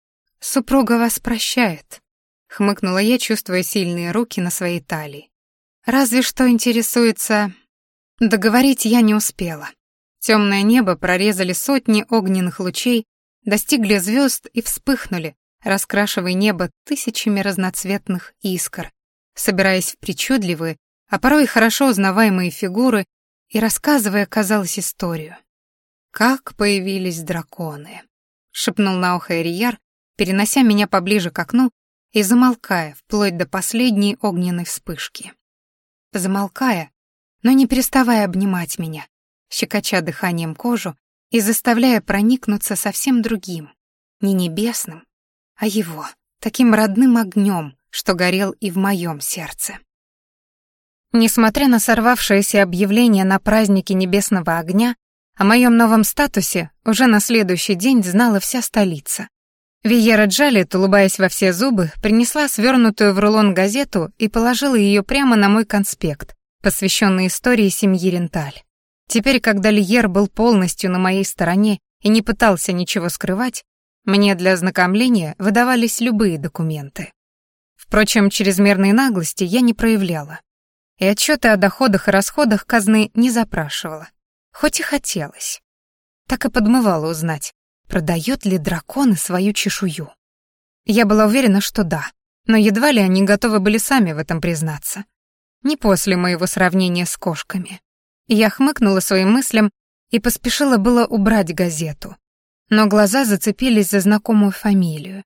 «Супруга вас прощает», — хмыкнула я, чувствуя сильные руки на своей талии. «Разве что интересуется...» Договорить я не успела. Темное небо прорезали сотни огненных лучей, достигли звезд и вспыхнули, раскрашивая небо тысячами разноцветных искр, собираясь в причудливые, а порой хорошо узнаваемые фигуры и рассказывая, казалось, историю. «Как появились драконы», — шепнул на ухо Эрияр, перенося меня поближе к окну и замолкая, вплоть до последней огненной вспышки. Замолкая, но не переставая обнимать меня, щекоча дыханием кожу и заставляя проникнуться совсем другим, не небесным, а его, таким родным огнем, что горел и в моем сердце. Несмотря на сорвавшееся объявление на празднике Небесного огня, о моем новом статусе уже на следующий день знала вся столица. Виера Джалет, улыбаясь во все зубы, принесла свернутую в рулон газету и положила ее прямо на мой конспект, посвященный истории семьи Ренталь. Теперь, когда Льер был полностью на моей стороне и не пытался ничего скрывать, мне для ознакомления выдавались любые документы. Впрочем, чрезмерной наглости я не проявляла и отчеты о доходах и расходах казны не запрашивала, хоть и хотелось. Так и подмывала узнать, продает ли драконы свою чешую. Я была уверена, что да, но едва ли они готовы были сами в этом признаться. Не после моего сравнения с кошками. Я хмыкнула своим мыслям и поспешила было убрать газету. Но глаза зацепились за знакомую фамилию.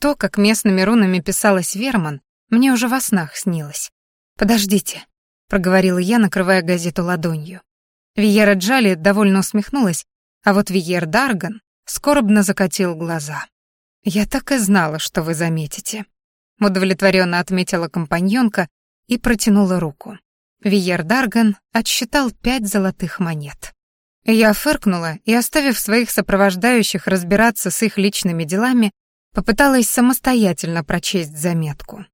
То, как местными рунами писалось Верман, мне уже во снах снилось. «Подождите», проговорила я, накрывая газету ладонью. Виера Джали довольно усмехнулась, а вот Виер Дарган скорбно закатил глаза. «Я так и знала, что вы заметите», — удовлетворенно отметила компаньонка и протянула руку. Виер Дарган отсчитал пять золотых монет. Я фыркнула и, оставив своих сопровождающих разбираться с их личными делами, попыталась самостоятельно прочесть заметку.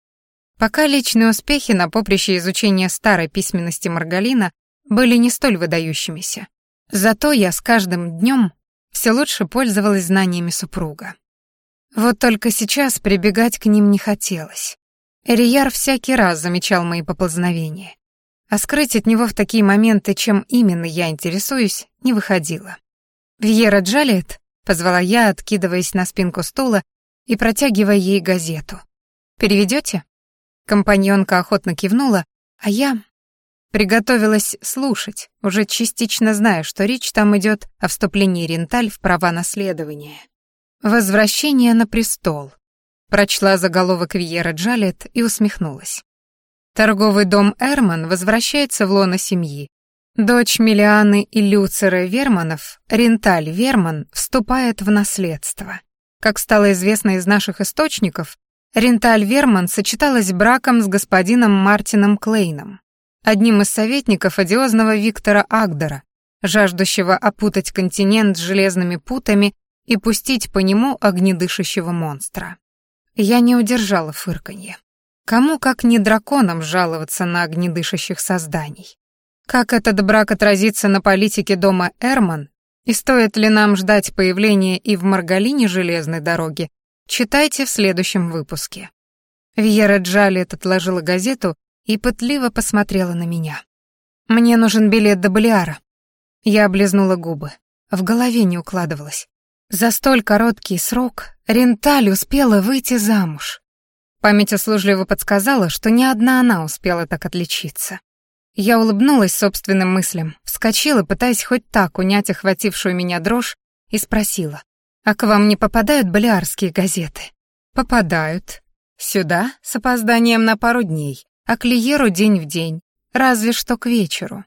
Пока личные успехи на поприще изучения старой письменности Маргалина были не столь выдающимися. Зато я с каждым днем все лучше пользовалась знаниями супруга. Вот только сейчас прибегать к ним не хотелось. Эрияр всякий раз замечал мои поползновения. А скрыть от него в такие моменты, чем именно я интересуюсь, не выходило. «Вьера Джалиет?» — позвала я, откидываясь на спинку стула и протягивая ей газету. «Переведете?» Компаньонка охотно кивнула, а я приготовилась слушать, уже частично зная, что речь там идет о вступлении Ренталь в права наследования. «Возвращение на престол», — прочла заголовок Виера Джалет и усмехнулась. Торговый дом Эрман возвращается в лоно семьи. Дочь Миллианы и Люцера Верманов, Ренталь Верман, вступает в наследство. Как стало известно из наших источников, Ренталь Верман сочеталась браком с господином Мартином Клейном, одним из советников одиозного Виктора Агдера, жаждущего опутать континент железными путами и пустить по нему огнедышащего монстра. Я не удержала фырканье. Кому, как не драконам, жаловаться на огнедышащих созданий? Как этот брак отразится на политике дома Эрман, и стоит ли нам ждать появления и в Маргалине железной дороги, Читайте в следующем выпуске. Вьера Джалет отложила газету и пытливо посмотрела на меня. «Мне нужен билет до Балиара». Я облизнула губы. В голове не укладывалось. За столь короткий срок Ренталь успела выйти замуж. Память услужливо подсказала, что ни одна она успела так отличиться. Я улыбнулась собственным мыслям, вскочила, пытаясь хоть так унять охватившую меня дрожь, и спросила. «А к вам не попадают балиарские газеты?» «Попадают. Сюда с опозданием на пару дней, а к Лиеру день в день, разве что к вечеру».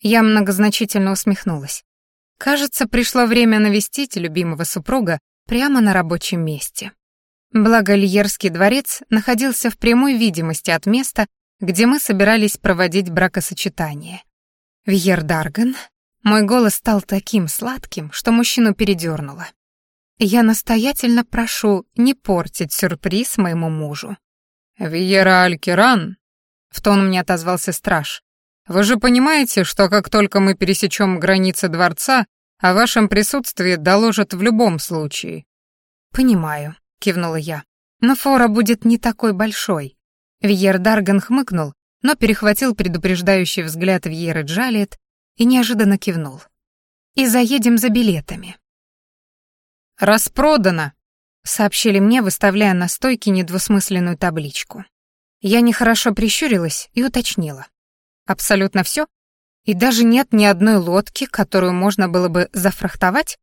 Я многозначительно усмехнулась. Кажется, пришло время навестить любимого супруга прямо на рабочем месте. Благо Льерский дворец находился в прямой видимости от места, где мы собирались проводить бракосочетание. Вьер Дарган, мой голос стал таким сладким, что мужчину передернуло. Я настоятельно прошу не портить сюрприз моему мужу. «Виера Алькиран», — в тон мне отозвался страж, «вы же понимаете, что как только мы пересечем границы дворца, о вашем присутствии доложат в любом случае». «Понимаю», — кивнула я. «Но фора будет не такой большой». Вьер Дарган хмыкнул, но перехватил предупреждающий взгляд Вьеры Джалиет и неожиданно кивнул. «И заедем за билетами». «Распродано!» сообщили мне, выставляя на стойке недвусмысленную табличку. Я нехорошо прищурилась и уточнила. Абсолютно все? И даже нет ни одной лодки, которую можно было бы зафрахтовать?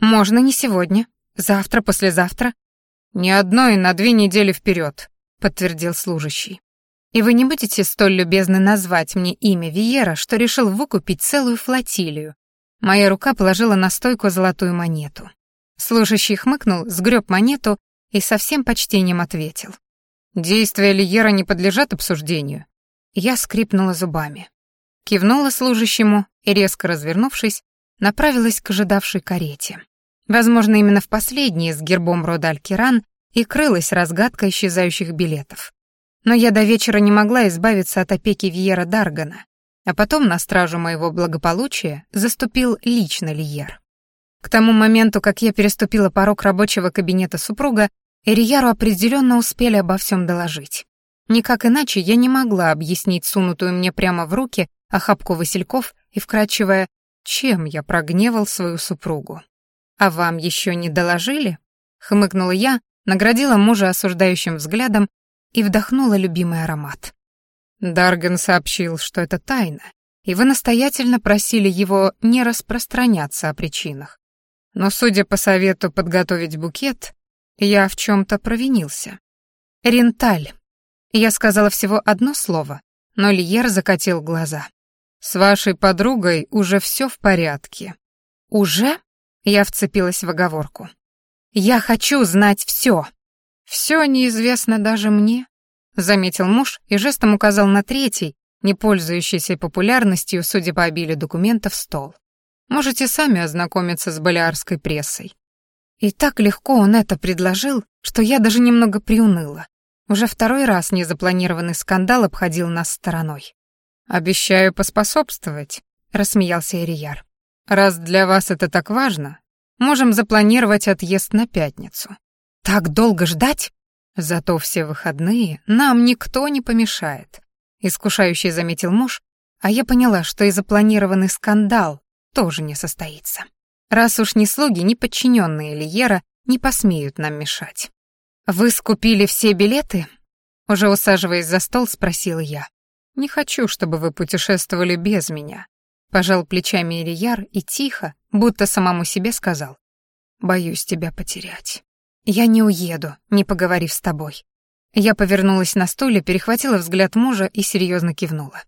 Можно не сегодня, завтра, послезавтра. Ни одной на две недели вперед, подтвердил служащий. И вы не будете столь любезны назвать мне имя Виера, что решил выкупить целую флотилию. Моя рука положила на стойку золотую монету. Служащий хмыкнул, сгреб монету и со всем почтением ответил. «Действия Лиера не подлежат обсуждению». Я скрипнула зубами. Кивнула служащему и, резко развернувшись, направилась к ожидавшей карете. Возможно, именно в последней с гербом рода Алькиран и крылась разгадка исчезающих билетов. Но я до вечера не могла избавиться от опеки Вьера Даргана, а потом на стражу моего благополучия заступил лично Лиер. К тому моменту, как я переступила порог рабочего кабинета супруга, Эрияру определенно успели обо всем доложить. Никак иначе я не могла объяснить сунутую мне прямо в руки охапку васильков и вкрадчивая, чем я прогневал свою супругу. «А вам еще не доложили?» — хмыкнула я, наградила мужа осуждающим взглядом и вдохнула любимый аромат. Дарган сообщил, что это тайна, и вы настоятельно просили его не распространяться о причинах. Но, судя по совету подготовить букет, я в чем-то провинился. «Ренталь». Я сказала всего одно слово, но Льер закатил глаза. «С вашей подругой уже все в порядке». «Уже?» Я вцепилась в оговорку. «Я хочу знать все. Все неизвестно даже мне», — заметил муж и жестом указал на третий, не пользующийся популярностью, судя по обилию документов, стол. Можете сами ознакомиться с балиарской прессой. И так легко он это предложил, что я даже немного приуныла. Уже второй раз незапланированный скандал обходил нас стороной. «Обещаю поспособствовать», — рассмеялся Ирияр. «Раз для вас это так важно, можем запланировать отъезд на пятницу». «Так долго ждать?» «Зато все выходные нам никто не помешает», — искушающий заметил муж, а я поняла, что и запланированный скандал тоже не состоится. Раз уж ни слуги, ни подчиненные Лиера не посмеют нам мешать. «Вы скупили все билеты?» Уже усаживаясь за стол, спросила я. «Не хочу, чтобы вы путешествовали без меня», — пожал плечами Ильяр и тихо, будто самому себе сказал. «Боюсь тебя потерять». «Я не уеду, не поговорив с тобой». Я повернулась на стуле, перехватила взгляд мужа и серьезно кивнула.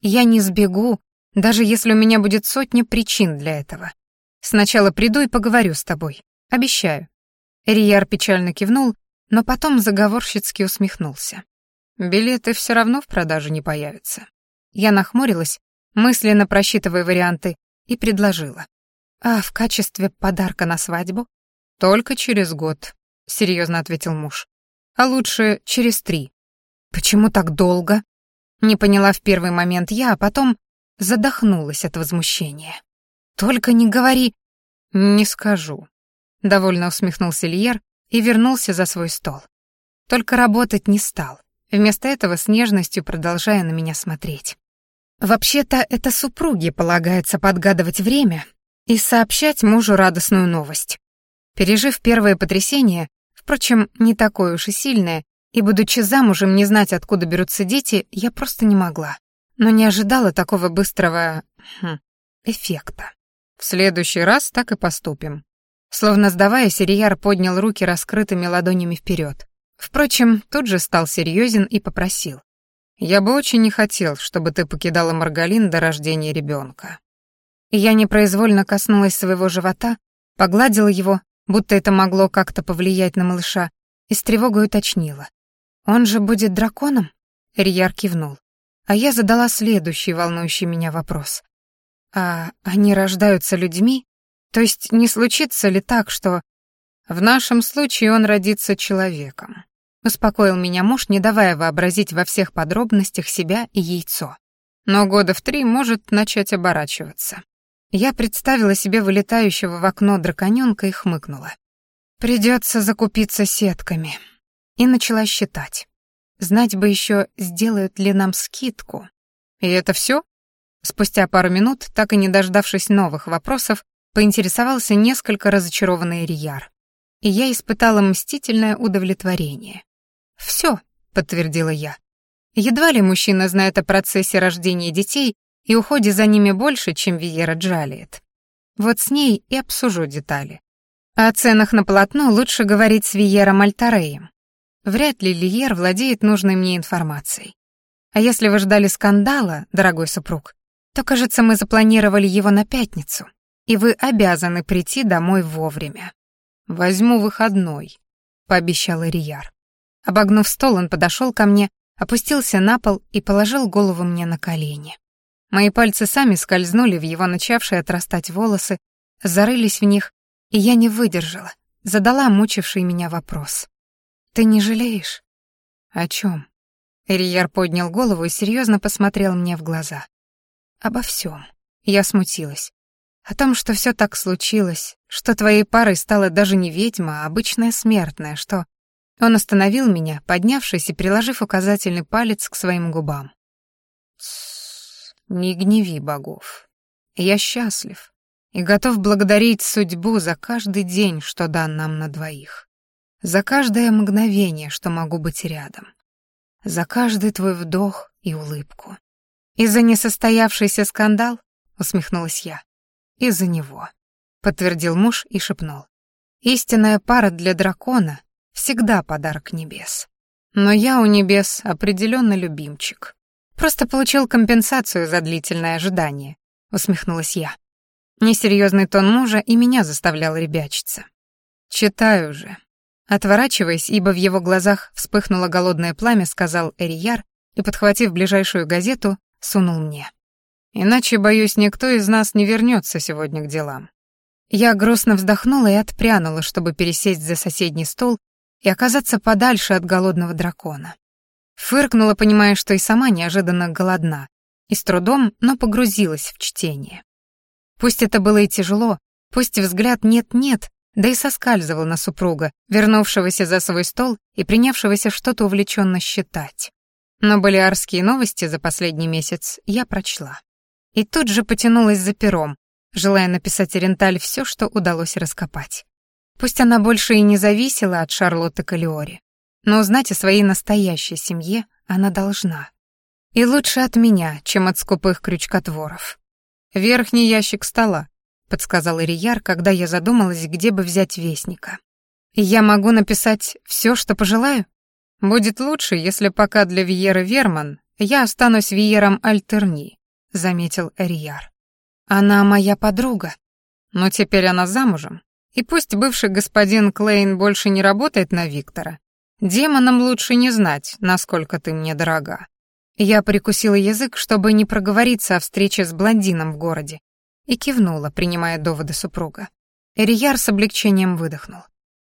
«Я не сбегу, даже если у меня будет сотня причин для этого. Сначала приду и поговорю с тобой. Обещаю». Рияр печально кивнул, но потом заговорщицки усмехнулся. «Билеты все равно в продаже не появятся». Я нахмурилась, мысленно просчитывая варианты, и предложила. «А в качестве подарка на свадьбу?» «Только через год», — серьезно ответил муж. «А лучше через три». «Почему так долго?» Не поняла в первый момент я, а потом задохнулась от возмущения. «Только не говори...» «Не скажу», — довольно усмехнулся Льер и вернулся за свой стол. Только работать не стал, вместо этого с нежностью продолжая на меня смотреть. Вообще-то это супруге полагается подгадывать время и сообщать мужу радостную новость. Пережив первое потрясение, впрочем, не такое уж и сильное, и, будучи замужем, не знать, откуда берутся дети, я просто не могла но не ожидала такого быстрого хм, эффекта. В следующий раз так и поступим. Словно сдаваясь, Ирияр поднял руки раскрытыми ладонями вперед. Впрочем, тут же стал серьезен и попросил. Я бы очень не хотел, чтобы ты покидала Маргалин до рождения ребенка. Я непроизвольно коснулась своего живота, погладила его, будто это могло как-то повлиять на малыша, и с тревогой уточнила. «Он же будет драконом?» Рияр кивнул. А я задала следующий волнующий меня вопрос. «А они рождаются людьми? То есть не случится ли так, что...» «В нашем случае он родится человеком», — успокоил меня муж, не давая вообразить во всех подробностях себя и яйцо. «Но года в три может начать оборачиваться». Я представила себе вылетающего в окно драконёнка и хмыкнула. «Придётся закупиться сетками». И начала считать. Знать бы ещё, сделают ли нам скидку. И это всё? Спустя пару минут, так и не дождавшись новых вопросов, поинтересовался несколько разочарованный Рияр. И я испытала мстительное удовлетворение. «Всё», — подтвердила я. Едва ли мужчина знает о процессе рождения детей и уходе за ними больше, чем Виера Джалиет. Вот с ней и обсужу детали. О ценах на полотно лучше говорить с Виером Альтареем. Вряд ли Лиер владеет нужной мне информацией. А если вы ждали скандала, дорогой супруг, то, кажется, мы запланировали его на пятницу, и вы обязаны прийти домой вовремя. Возьму выходной, пообещал Ирияр. Обогнув стол, он подошел ко мне, опустился на пол и положил голову мне на колени. Мои пальцы сами скользнули в его начавшие отрастать волосы, зарылись в них, и я не выдержала, задала мучивший меня вопрос. «Ты не жалеешь?» «О чем?» Эрияр поднял голову и серьезно посмотрел мне в глаза. «Обо всем. Я смутилась. О том, что все так случилось, что твоей парой стала даже не ведьма, а обычная смертная, что... Он остановил меня, поднявшись и приложив указательный палец к своим губам. «Тссс, не гневи богов. Я счастлив и готов благодарить судьбу за каждый день, что дан нам на двоих. За каждое мгновение, что могу быть рядом. За каждый твой вдох и улыбку. И за несостоявшийся скандал, усмехнулась я. И за него, подтвердил муж и шепнул. Истинная пара для дракона всегда подарок небес. Но я у небес определенно любимчик. Просто получил компенсацию за длительное ожидание, усмехнулась я. Несерьезный тон мужа и меня заставлял ребячиться. Читаю же. Отворачиваясь, ибо в его глазах вспыхнуло голодное пламя, сказал Эрияр и, подхватив ближайшую газету, сунул мне. Иначе, боюсь, никто из нас не вернется сегодня к делам. Я грустно вздохнула и отпрянула, чтобы пересесть за соседний стол и оказаться подальше от голодного дракона. Фыркнула, понимая, что и сама неожиданно голодна, и с трудом, но погрузилась в чтение. Пусть это было и тяжело, пусть взгляд нет-нет, да и соскальзывал на супруга, вернувшегося за свой стол и принявшегося что-то увлеченно считать. Но балиарские новости за последний месяц я прочла. И тут же потянулась за пером, желая написать Ренталь все, что удалось раскопать. Пусть она больше и не зависела от Шарлотты Калиори, но узнать о своей настоящей семье она должна. И лучше от меня, чем от скупых крючкотворов. «Верхний ящик стола», — подсказал Ирияр, когда я задумалась, где бы взять вестника. «Я могу написать все, что пожелаю? Будет лучше, если пока для Виеры Верман я останусь Виером Альтерни», — заметил Ирияр. «Она моя подруга, но теперь она замужем, и пусть бывший господин Клейн больше не работает на Виктора, Демонам лучше не знать, насколько ты мне дорога. Я прикусила язык, чтобы не проговориться о встрече с блондином в городе, и кивнула, принимая доводы супруга. Эрияр с облегчением выдохнул.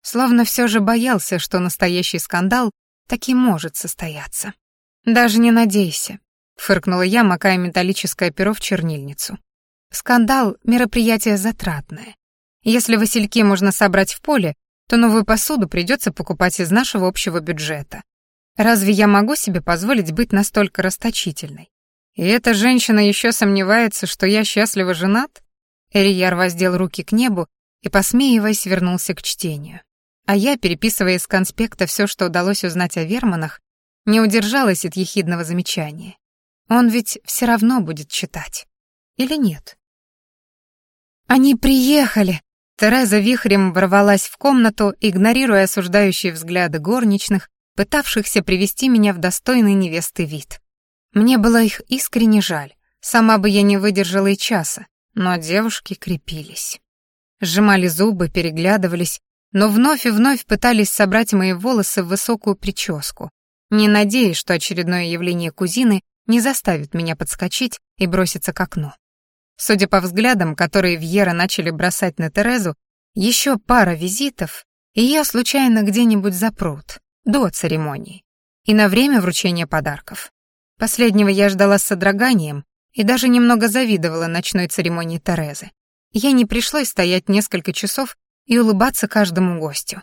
Словно все же боялся, что настоящий скандал таки может состояться. «Даже не надейся», — фыркнула я, макая металлическое перо в чернильницу. «Скандал — мероприятие затратное. Если васильки можно собрать в поле, то новую посуду придется покупать из нашего общего бюджета. Разве я могу себе позволить быть настолько расточительной? И эта женщина еще сомневается, что я счастливо женат? Эрияр воздел руки к небу и, посмеиваясь, вернулся к чтению. А я, переписывая из конспекта все, что удалось узнать о Верманах, не удержалась от ехидного замечания. Он ведь все равно будет читать. Или нет? «Они приехали!» Тереза вихрем ворвалась в комнату, игнорируя осуждающие взгляды горничных, пытавшихся привести меня в достойный невесты вид. Мне было их искренне жаль. Сама бы я не выдержала и часа, но девушки крепились. Сжимали зубы, переглядывались, но вновь и вновь пытались собрать мои волосы в высокую прическу, не надеясь, что очередное явление кузины не заставит меня подскочить и броситься к окну. Судя по взглядам, которые Вьера начали бросать на Терезу, еще пара визитов, и я случайно где-нибудь запрут, до церемонии, и на время вручения подарков. Последнего я ждала с содроганием и даже немного завидовала ночной церемонии Терезы. Я не пришлось стоять несколько часов и улыбаться каждому гостю.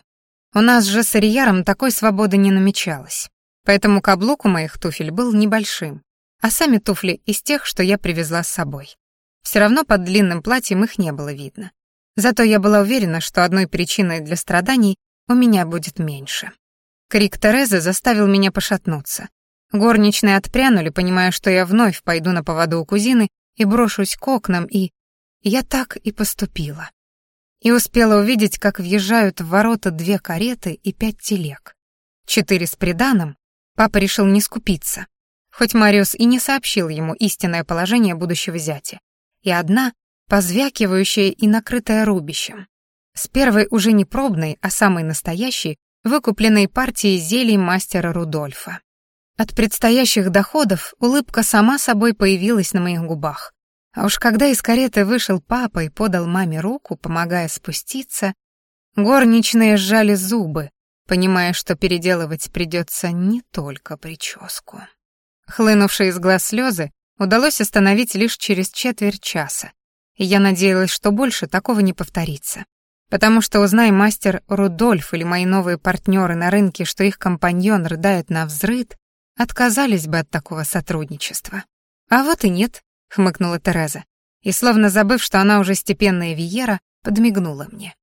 У нас же с Арияром такой свободы не намечалось, поэтому каблук у моих туфель был небольшим, а сами туфли из тех, что я привезла с собой. Все равно под длинным платьем их не было видно. Зато я была уверена, что одной причиной для страданий у меня будет меньше. Крик Терезы заставил меня пошатнуться. Горничные отпрянули, понимая, что я вновь пойду на поводу у кузины и брошусь к окнам, и... Я так и поступила. И успела увидеть, как въезжают в ворота две кареты и пять телег. Четыре с приданым. Папа решил не скупиться. Хоть Мариус и не сообщил ему истинное положение будущего зятя. И одна, позвякивающая и накрытая рубищем. С первой уже не пробной, а самой настоящей, выкупленной партией зелий мастера Рудольфа. От предстоящих доходов улыбка сама собой появилась на моих губах. А уж когда из кареты вышел папа и подал маме руку, помогая спуститься, горничные сжали зубы, понимая, что переделывать придется не только прическу. Хлынувшие из глаз слезы удалось остановить лишь через четверть часа, и я надеялась, что больше такого не повторится. Потому что, узнай мастер Рудольф или мои новые партнеры на рынке, что их компаньон рыдает на взрыд, отказались бы от такого сотрудничества. А вот и нет, хмыкнула Тереза, и, словно забыв, что она уже степенная Виера, подмигнула мне.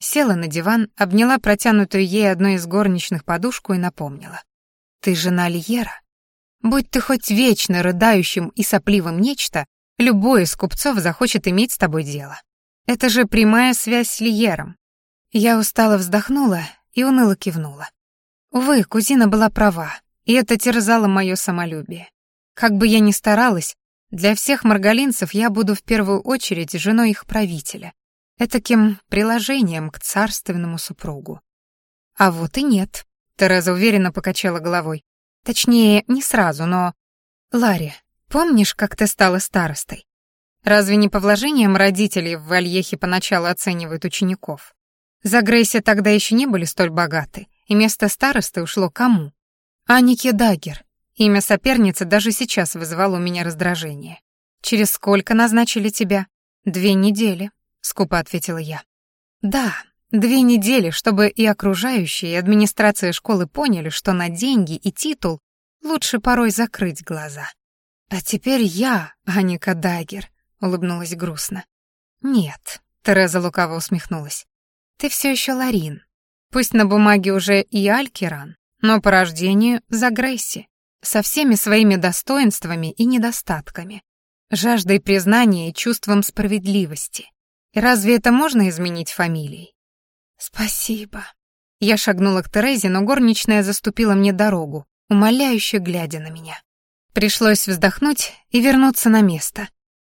Села на диван, обняла протянутую ей одной из горничных подушку и напомнила. «Ты жена Льера. Будь ты хоть вечно рыдающим и сопливым нечто, любой из купцов захочет иметь с тобой дело. Это же прямая связь с Льером». Я устало вздохнула и уныло кивнула. Увы, кузина была права, и это терзало мое самолюбие. Как бы я ни старалась, для всех маргалинцев я буду в первую очередь женой их правителя, этаким приложением к царственному супругу. А вот и нет. Тереза уверенно покачала головой. Точнее, не сразу, но... Ларри, помнишь, как ты стала старостой? Разве не по вложениям родителей в Вальехе поначалу оценивают учеников? За Грейси тогда еще не были столь богаты, и место старосты ушло кому? Анике Дагер, Имя соперницы даже сейчас вызывало у меня раздражение. «Через сколько назначили тебя?» «Две недели», — скупо ответила я. «Да, две недели, чтобы и окружающие, и администрация школы поняли, что на деньги и титул лучше порой закрыть глаза. А теперь я, Аника Дагер», — улыбнулась грустно. «Нет», — Тереза лукаво усмехнулась. «Ты все еще Ларин. Пусть на бумаге уже и Алькеран, но по рождению за Грейси со всеми своими достоинствами и недостатками, жаждой признания и чувством справедливости. И разве это можно изменить фамилией? Спасибо. Я шагнула к Терезе, но горничная заступила мне дорогу, умоляюще глядя на меня. Пришлось вздохнуть и вернуться на место.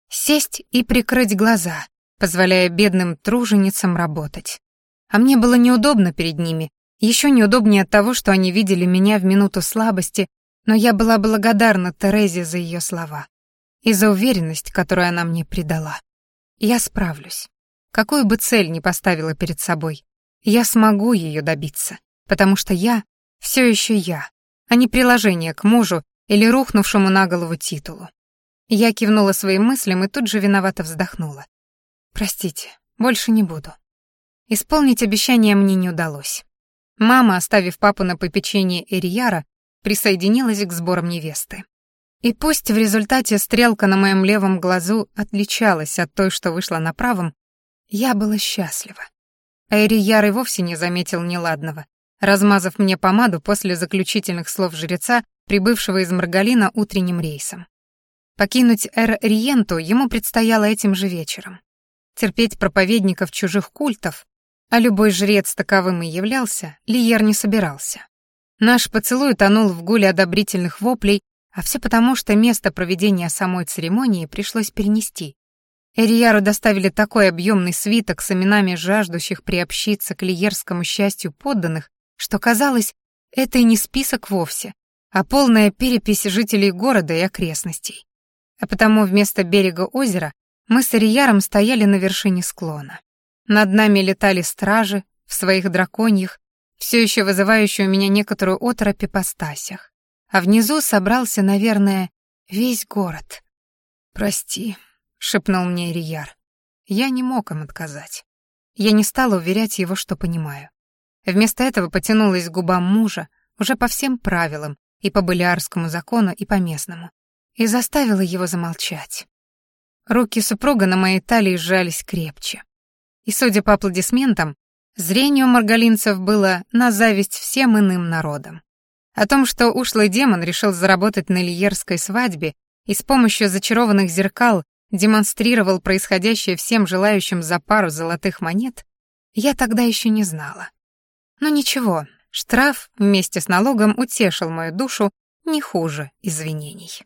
Сесть и прикрыть глаза, позволяя бедным труженицам работать. А мне было неудобно перед ними, еще неудобнее от того, что они видели меня в минуту слабости но я была благодарна Терезе за ее слова и за уверенность, которую она мне придала. Я справлюсь. Какую бы цель ни поставила перед собой, я смогу ее добиться, потому что я все еще я, а не приложение к мужу или рухнувшему на голову титулу. Я кивнула своим мыслям и тут же виновато вздохнула. Простите, больше не буду. Исполнить обещание мне не удалось. Мама, оставив папу на попечение Эрияра, присоединилась к сборам невесты. И пусть в результате стрелка на моем левом глазу отличалась от той, что вышла на правом, я была счастлива. А Ирияр и вовсе не заметил неладного, размазав мне помаду после заключительных слов жреца, прибывшего из Маргалина утренним рейсом. Покинуть Эр-Риенту ему предстояло этим же вечером. Терпеть проповедников чужих культов, а любой жрец таковым и являлся, Лиер не собирался. Наш поцелуй тонул в гуле одобрительных воплей А все потому, что место проведения самой церемонии пришлось перенести. Эрияру доставили такой объемный свиток с именами жаждущих приобщиться к лиерскому счастью подданных, что казалось, это и не список вовсе, а полная перепись жителей города и окрестностей. А потому вместо берега озера мы с Эрияром стояли на вершине склона. Над нами летали стражи в своих драконьих, все еще вызывающие у меня некоторую оторопь ипостасях. А внизу собрался, наверное, весь город. «Прости», — шепнул мне Ирияр. Я не мог им отказать. Я не стала уверять его, что понимаю. Вместо этого потянулась к губам мужа, уже по всем правилам, и по болярскому закону, и по местному, и заставила его замолчать. Руки супруга на моей талии сжались крепче. И, судя по аплодисментам, зрение у маргалинцев было на зависть всем иным народам. О том, что ушлый демон решил заработать на лиерской свадьбе и с помощью зачарованных зеркал демонстрировал происходящее всем желающим за пару золотых монет, я тогда еще не знала. Но ничего, штраф вместе с налогом утешил мою душу не хуже извинений.